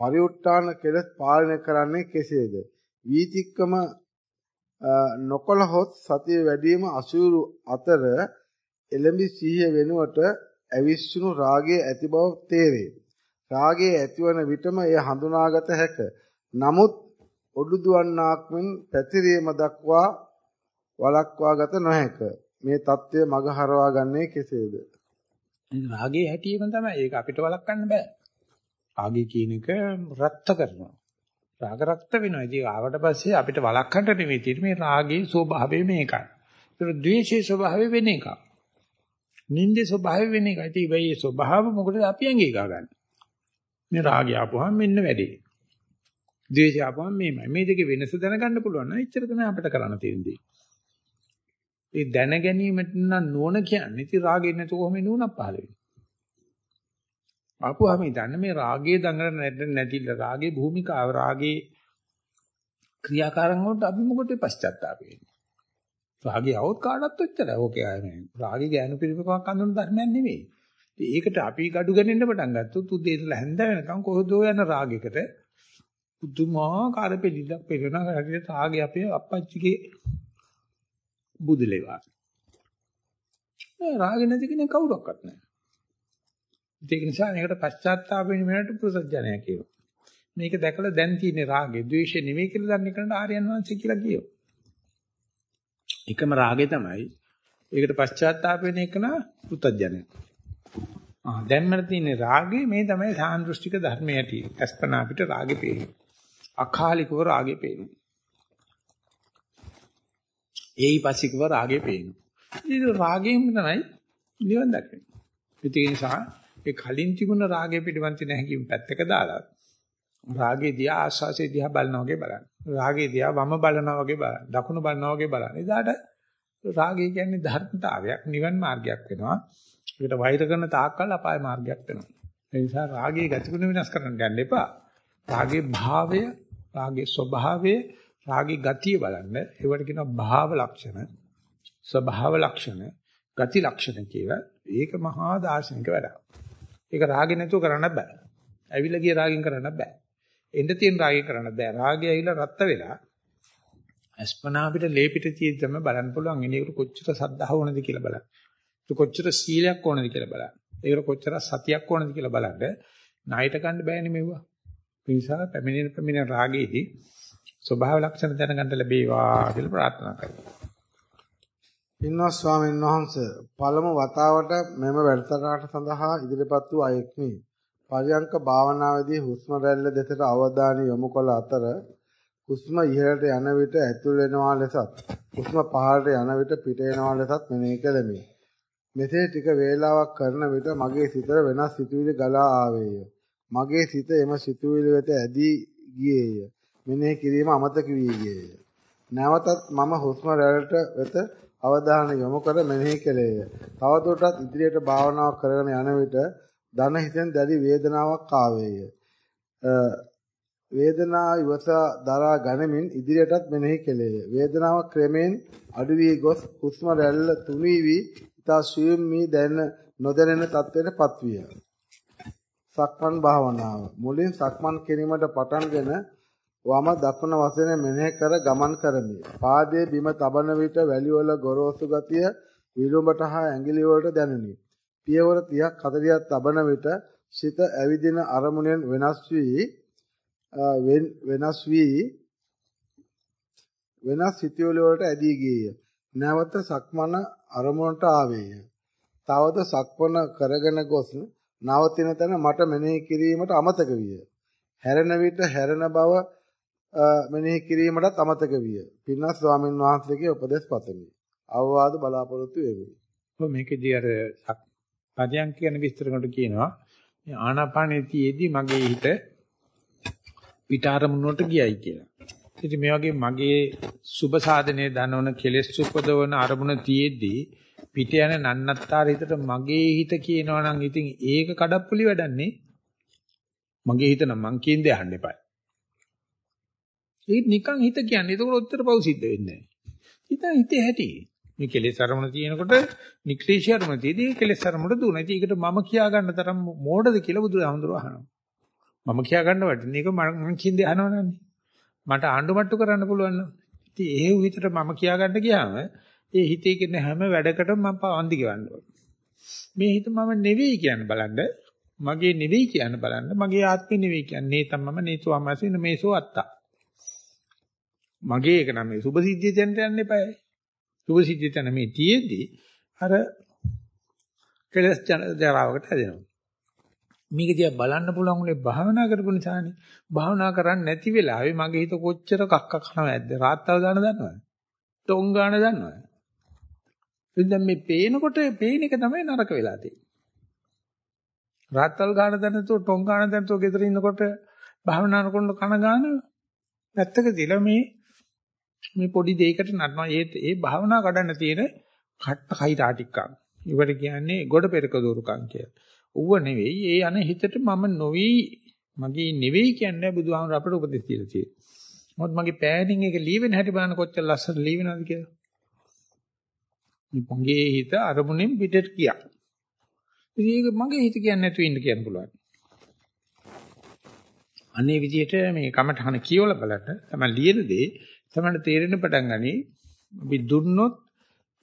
පරිඋත්තාන කෙලස් පාලනය කරන්නේ කෙසේද? වීතික්කම නොකලහොත් සතිය වැඩිම අසුරු අතර එළඹි සිහිය වෙනුවට ඇවිස්සුණු රාගයේ ඇති බව තේරේ. රාගයේ ඇතිවන විටම එය හඳුනාගත හැක. නමුත් ඔඩුදුවන්නාක් මෙන් පැතිරීම දක්වා වළක්වා ගත නොහැක. මේ தත්ත්වය මග හරවා ගන්නේ කෙසේද? රාගයේ හැටියෙම තමයි. ඒක අපිට වළක්වන්න බෑ. රාගය කියන එක රත්ත කරනවා. රාග රක්ත වෙනවා. ඉතින් ආවට පස්සේ අපිට වළක්වන්න නෙවෙයි තියෙන්නේ මේ රාගයේ ස්වභාවය මේකයි. ඒක ද්වේෂයේ ස්වභාවය වෙන එකක්. නින්දේ ස්වභාවය වෙන එකයි. ඉතින් මේ ස්වභාව මොකටද අපි ඇඟේ ගාගන්නේ? මේ රාගය ආපුවම මෙන්න වැඩේ. ද්වේෂය ආපුවම මේමයි. මේ දෙකේ වෙනස දැනගන්න පුළුවන් නම් එච්චර තමයි අපිට කරන්න තියෙන්නේ. ඒ දැන ගැනීමට නම් නුවණ කියන්නේ ඉතින් රාගෙ නැතුව කොහොම නුවණක් පහළ වෙන්නේ. ආපුවම ඉතින් මේ රාගයේ දඟල නැතිල රාගේ භූමිකාව රාගේ ක්‍රියාකාරන් වලට අපි මොකටද පශ්චාත්තාප වෙන්නේ? රාගය આવොත් කාටවත් ඔච්චරයි. ඕකේ ආයේ රාගේ ගෑනු පිළිපකවක් අඳුන ධර්මයක් නෙවෙයි. ඒකට අපි gadu ගනින්න පටන් ගත්තොත් උදේ ඉඳලා හැන්ද වෙනකම් කොහොද යන රාගයකට පුදුමාකාර පිළිලක් පෙරෙන හැටියට රාගය අපේ අපච්චිගේ බුදුලේවා. මේ රාග නැති කෙනෙක් කවුරක්වත් නැහැ. ඒක නිසා මේකට පශ්චාත්තාප වෙන මිනිහට පුරුසජනය කියනවා. මේක දැකලා දැන් තියෙන රාගය, ද්වේෂය නෙවෙයි කියලා දන්නේ කරන ආර්යයන් වහන්සේ කියලා කියනවා. එකම රාගය තමයි. ඒකට පශ්චාත්තාප වෙන එක නා පුරුසජනය. ආ දැන් තියෙන රාගේ මේ තමයි සාන්දෘෂ්ටික ධර්මයේ ඇති. අස්පනා අපිට රාගේ පේන්නේ. අකාලිකව රාගේ පේන්නේ. ඒයිපස්සිකව රාගේ පේන්නේ. ඉතින් රාගයෙන් තමයි නිවන් දකින්න. ඒ නිසා ඒ කලින් තිබුණ රාගය පිටවන් තියෙන හැඟීම් පැත්තක දාලා රාගේ දිහා ආස්වාසේ දිහා බලනවා වගේ බලන්න. රාගේ දිහා වම බලනවා වගේ බලන්න. දකුණු බලනවා වගේ බලන්න. එදාට රාගය කියන්නේ ධර්මතාවයක් නිවන් මාර්ගයක් වෙනවා. ඒකට වෛර කරන තාක්කල් අපාය මාර්ගයක් වෙනවා. ඒ නිසා රාගයේ ගතිගුණ වෙනස් කරන්න යන්න එපා. රාගේ භාවය, රාගේ ස්වභාවය, රාගේ ගතිය බලන්න. ඒවට කියනවා භාව ලක්ෂණ, ස්වභාව ලක්ෂණ, ගති ලක්ෂණ කියලා. ඒක මහා දාර්ශනික වැඩක්. ඒක රාගේ නැතුව කරන්න බෑ. ඇවිල්ලා ගිය රාගෙන් කරන්න බෑ. එන්න තියෙන රාගෙන් කරන්න බෑ. රාගය ඇවිල්ලා රත්ත වෙලා අස්පනා අපිට ලේපිට තියෙද්දි තමයි බලන්න පුළුවන් එනේකට කොච්චර සද්ධාව ඕනද කියලා බලන්න. කොච්චර සීලයක් ඕනද කියලා බලන්න. ඒකට කොච්චර සතියක් ඕනද කියලා බලන්න. ණයට ගන්න බෑනේ මෙවුවා. ඒ නිසා පැමිණෙන පැමිණෙන රාගයේදී ස්වභාව ලක්ෂණ දැනගන්න ලැබේවා කියලා ප්‍රාර්ථනා කරනවා. පින්වත් ස්වාමීන් වහන්සේ පළමු වතාවට මෙම වැඩසටහනට සඳහා ඉදිරිපත් වූ අයෙක්මි. පරියංක භාවනාවේදී හුස්ම රැල්ල දෙසට අවධානය යොමු කළ අතර හුස්ම ඉහළට යන විට ඇතුල් වෙනවා ලෙසත් හුස්ම පහළට යන විට පිට එනවා ලෙසත් මෙනෙහි කළෙමි. මෙසේ ටික වේලාවක් කරන විට මගේ සිතට වෙනස් සිතුවිලි ගලා ආවේය. මගේ සිත එම සිතුවිලි වෙත ඇදී ගියේය. මෙනෙහි කිරීම අමතක වී ගියේය. නැවතත් මම හුස්ම රැල්ලට වෙත අවධානය යොමු කර මෙනෙහි කළේය. තවදුරටත් ඉදිරියට භාවනාව කරගෙන යන විට දන හිතෙන් දැඩි වේදනාවක් ආවේය. වේදනාව ඉවසා දරා ගනිමින් ඉදිරියටත් මෙනෙහි කෙලේය. වේදනාව ක්‍රමෙන් අඩු වී ගොස් හුස්ම රැල්ල තුනී වී ඉතා සියුම් මී දැනෙන නොදැනෙන තත්ත්වයටපත් විය. සක්මන් භාවනාව මුලින් සක්මන් කිරීමට පටන්ගෙන වම දකුණ වශයෙන් මෙනෙහි කර ගමන් කරමි. පාදයේ බිම තබන විට වැලිවල ගොරෝසු ගතිය විලුඹට හා ඇඟිලි වලට දැනුනි. පියවර 30ක් 40ක් තබන විට සිත ඇවිදින අරමුණෙන් වෙනස් වී වෙනස් වී වෙනස් සිතුවිලි වලට ඇදී ගියේය. නැවත සක්මන අරමුණට ආවේය. තවද සක්මන කරගෙන ගොස් නවතින තැන මට මෙනෙහි කිරීමට අමතක විය. හැරෙන විට හැරෙන බව මෙනෙහි කිරීමටත් අමතක විය. පින්වත් ස්වාමින් වහන්සේගේ උපදෙස් පතමි. අවවාද බලාපොරොත්තු වෙමි. මේකදී අර පදයන් කියන විස්තර කරනකොට කියනවා මේ ආනාපානෙතියේදී මගේ හිත පිටාරමුණට ගියයි කියලා. ඉතින් මේ වගේ මගේ සුබ සාධනයේ දනවන කෙලෙස් උපදවන අරමුණ තියේදී පිට යන නන්නත්තර හිතට මගේ හිත කියනවා නම් ඉතින් ඒක කඩප්පුලි වැඩන්නේ මගේ හිත නම් මං කියන දේ අහන්න එපා. ඒ නිකන් හිත කියන්නේ ඒක උත්තර පව් සිද්ධ වෙන්නේ නැහැ. හිත හිතේ හැටි. මේ කෙලෙස් අරමුණ තියෙනකොට නික්ලේශී අරමුණ තියදී කෙලෙස් අරමුණ දුන. ඉතින් ඒකට මම කියා ගන්න තරම් මෝඩද කියලා බුදුහාමුදුරුවෝ අහනවා. මම කියා ගන්න වටින එක මම කින්දේ අහනවනන්නේ. මට ආණ්ඩු මට්ටු කරන්න පුළුවන් නෝ. ඉතින් ඒ හිතට මම කියා ගන්න ගියාම ඒ හිතේ කියන හැම වැඩකටම මම වන්දි ගන්න මේ හිත මම නෙවෙයි කියන බලන්න මගේ නෙවෙයි කියන බලන්න මගේ ආත්මෙ නෙවෙයි කියන්නේ තමම නේතු අමසින මේසෝ අත්තා මගේ එක නම් මේ සුභ සිද්ධිය දැනට යන්න එපායි සුභ සිද්ධිය තන මේ තියේදී අර කෙලස් ජරාවකට හැදෙනවා මේක දිහා බලන්න පුළුවන් උනේ භාවනා කරපු නිසානේ. භාවනා කරන්නේ නැති වෙලාවේ මගේ හිත කොච්චර කක්ක කනවද? රාත්තල් ගන්න දන්නවද? ටොං ගන්න දන්නවද? ඉතින් මේ පේනකොට පේන එක තමයි නරක වෙලා තියෙන්නේ. රාත්තල් ගන්න දැනතෝ ටොං ගන්න දැනතෝ ගෙදර ඉන්නකොට භාවනා කරනකොට කන ගන්න පැත්තක දිලා මේ මේ පොඩි දෙයකට නටනවා. ඒ ඒ භාවනා කඩන්න තියෙන කට්ට කයිටා ටිකක්. ඉවට කියන්නේ ගොඩ පෙරක දෝරුකම් කියලා. ඌව නෙවෙයි ඒ අන හිතට මම නොවි මගේ නෙවෙයි කියන්නේ බුදුහාමර අපට උපදෙස් දීලා තියෙන්නේ. මොකද මගේ පෑනින් එක ලීවෙන හැටි බලන්න කොච්චර ලස්සන ලීවෙනවද කියලා. මගේ හිත අරමුණෙන් පිටට ගියා. ඉතින් ඒක මගේ හිත කියන්නේ නැතුව ඉන්න කියන්න පුළුවන්. අනේ විදිහට මේ කමඨහන කියවල බලන්න තමයි ලියන දේ තමයි තේරෙන්න පටන් ගනි. අපි දුන්නොත්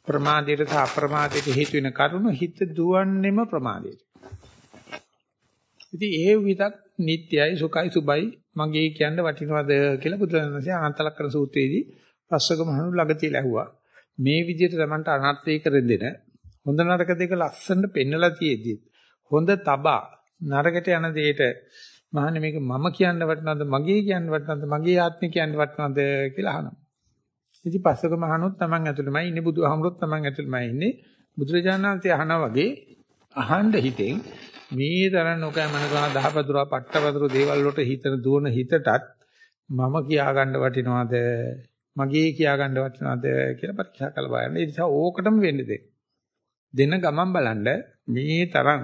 ප්‍රමාදයට සහ අප්‍රමාදයට හේතු වෙන කරුණු හිත දුවන්නේම ප්‍රමාදයට. ඉතින් ඒ විතක් නිට්යයි සුඛයි සුබයි මගේ කියන්න වටිනවද කියලා බුදුරජාණන්සේ අනන්තලක්කන සූත්‍රයේදී පස්සක මහණු ළඟ තියලා ඇහුවා. මේ විදිහට තමන්ට අනර්ථය කරෙන්න හොඳ නරක දෙක ලස්සනට පෙන්නලා තියෙද්දි හොඳ තබා නරකට යන දෙයට මහන්නේ මේක මම කියන්න වටිනවද මගේ කියන්න වටිනවද මගේ ආත්මය කියන්න වටිනවද කියලා අහනවා. ඉතින් පස්සක මහණුත් තමන් ඇතුළෙමයි ඉන්නේ බුදුහාමුදුරුත් තමන් ඇතුළෙමයි ඉන්නේ බුදුරජාණන්සේ අහනා වගේ අහන්න හිතෙන් මේ තරම් නොකෑ මනසන දහපතුරා පට්ටපතුරු දේවල් වලට හිතන දුවන හිතටත් මම කියා ගන්න වටිනවද මගේ කියා ගන්න වටිනවද කියලා පරීක්ෂා කරලා බලන්න. ඒ නිසා ඕකටම වෙන්න දෙන්න. දෙන ගමන් බලන්න මේ තරම්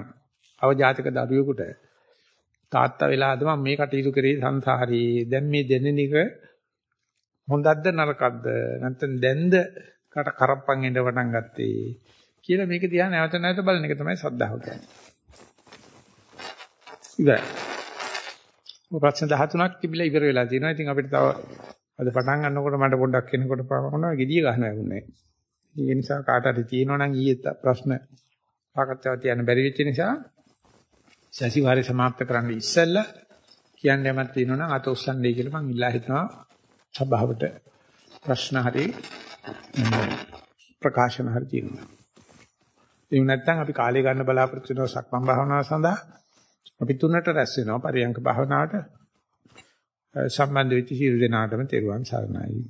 අවජාතක දරුවෙකුට තාත්තා වෙලාද මම මේ කටයුතු කරේ සංසාරේ දැන් මේ දෙන්නේනික හොඳක්ද නරකක්ද නැත්නම් දැන්ද කට කරප්පන් එන්න පටන් ගත්තේ කියලා මේක දිහා නැවත නැවත බලන එක තමයි සද්ධාව කියන්නේ. ඉතින් ප්‍රශ්න 13ක් තිබිලා ඉවර වෙලා තියෙනවා. ඉතින් අපිට තව අද පටන් ගන්නකොට මට පොඩ්ඩක් එනකොට පාවනවා gediya ගන්න ලැබුණේ. ඒ නිසා කාට හරි තියෙනවා නම් ඊයේ ප්‍රශ්න සාකච්ඡාව තියන්න බැරි වෙච්ච නිසා සැසිවාරේ સમાપ્ત කරන්න ඉස්සෙල්ලා කියන්න යමක් තියෙනවනම් අත උස්සන්නේ කියලා මම ඉල්ලා හිතනවා සභාවට ප්‍රශ්න හරි ප්‍රකාශන හරි තියෙනවා. එහෙම නැත්නම් අපි කාලය ගන්න බලාපොරොත්තු වෙන සක්මන් භාවනාව සඳහා අපි තුනට රැස් වෙනවා පරියංක භාවනාවට සම්බන්ධ වෙච්ච සියලු දෙනාටම තෙරුවන් සරණයි.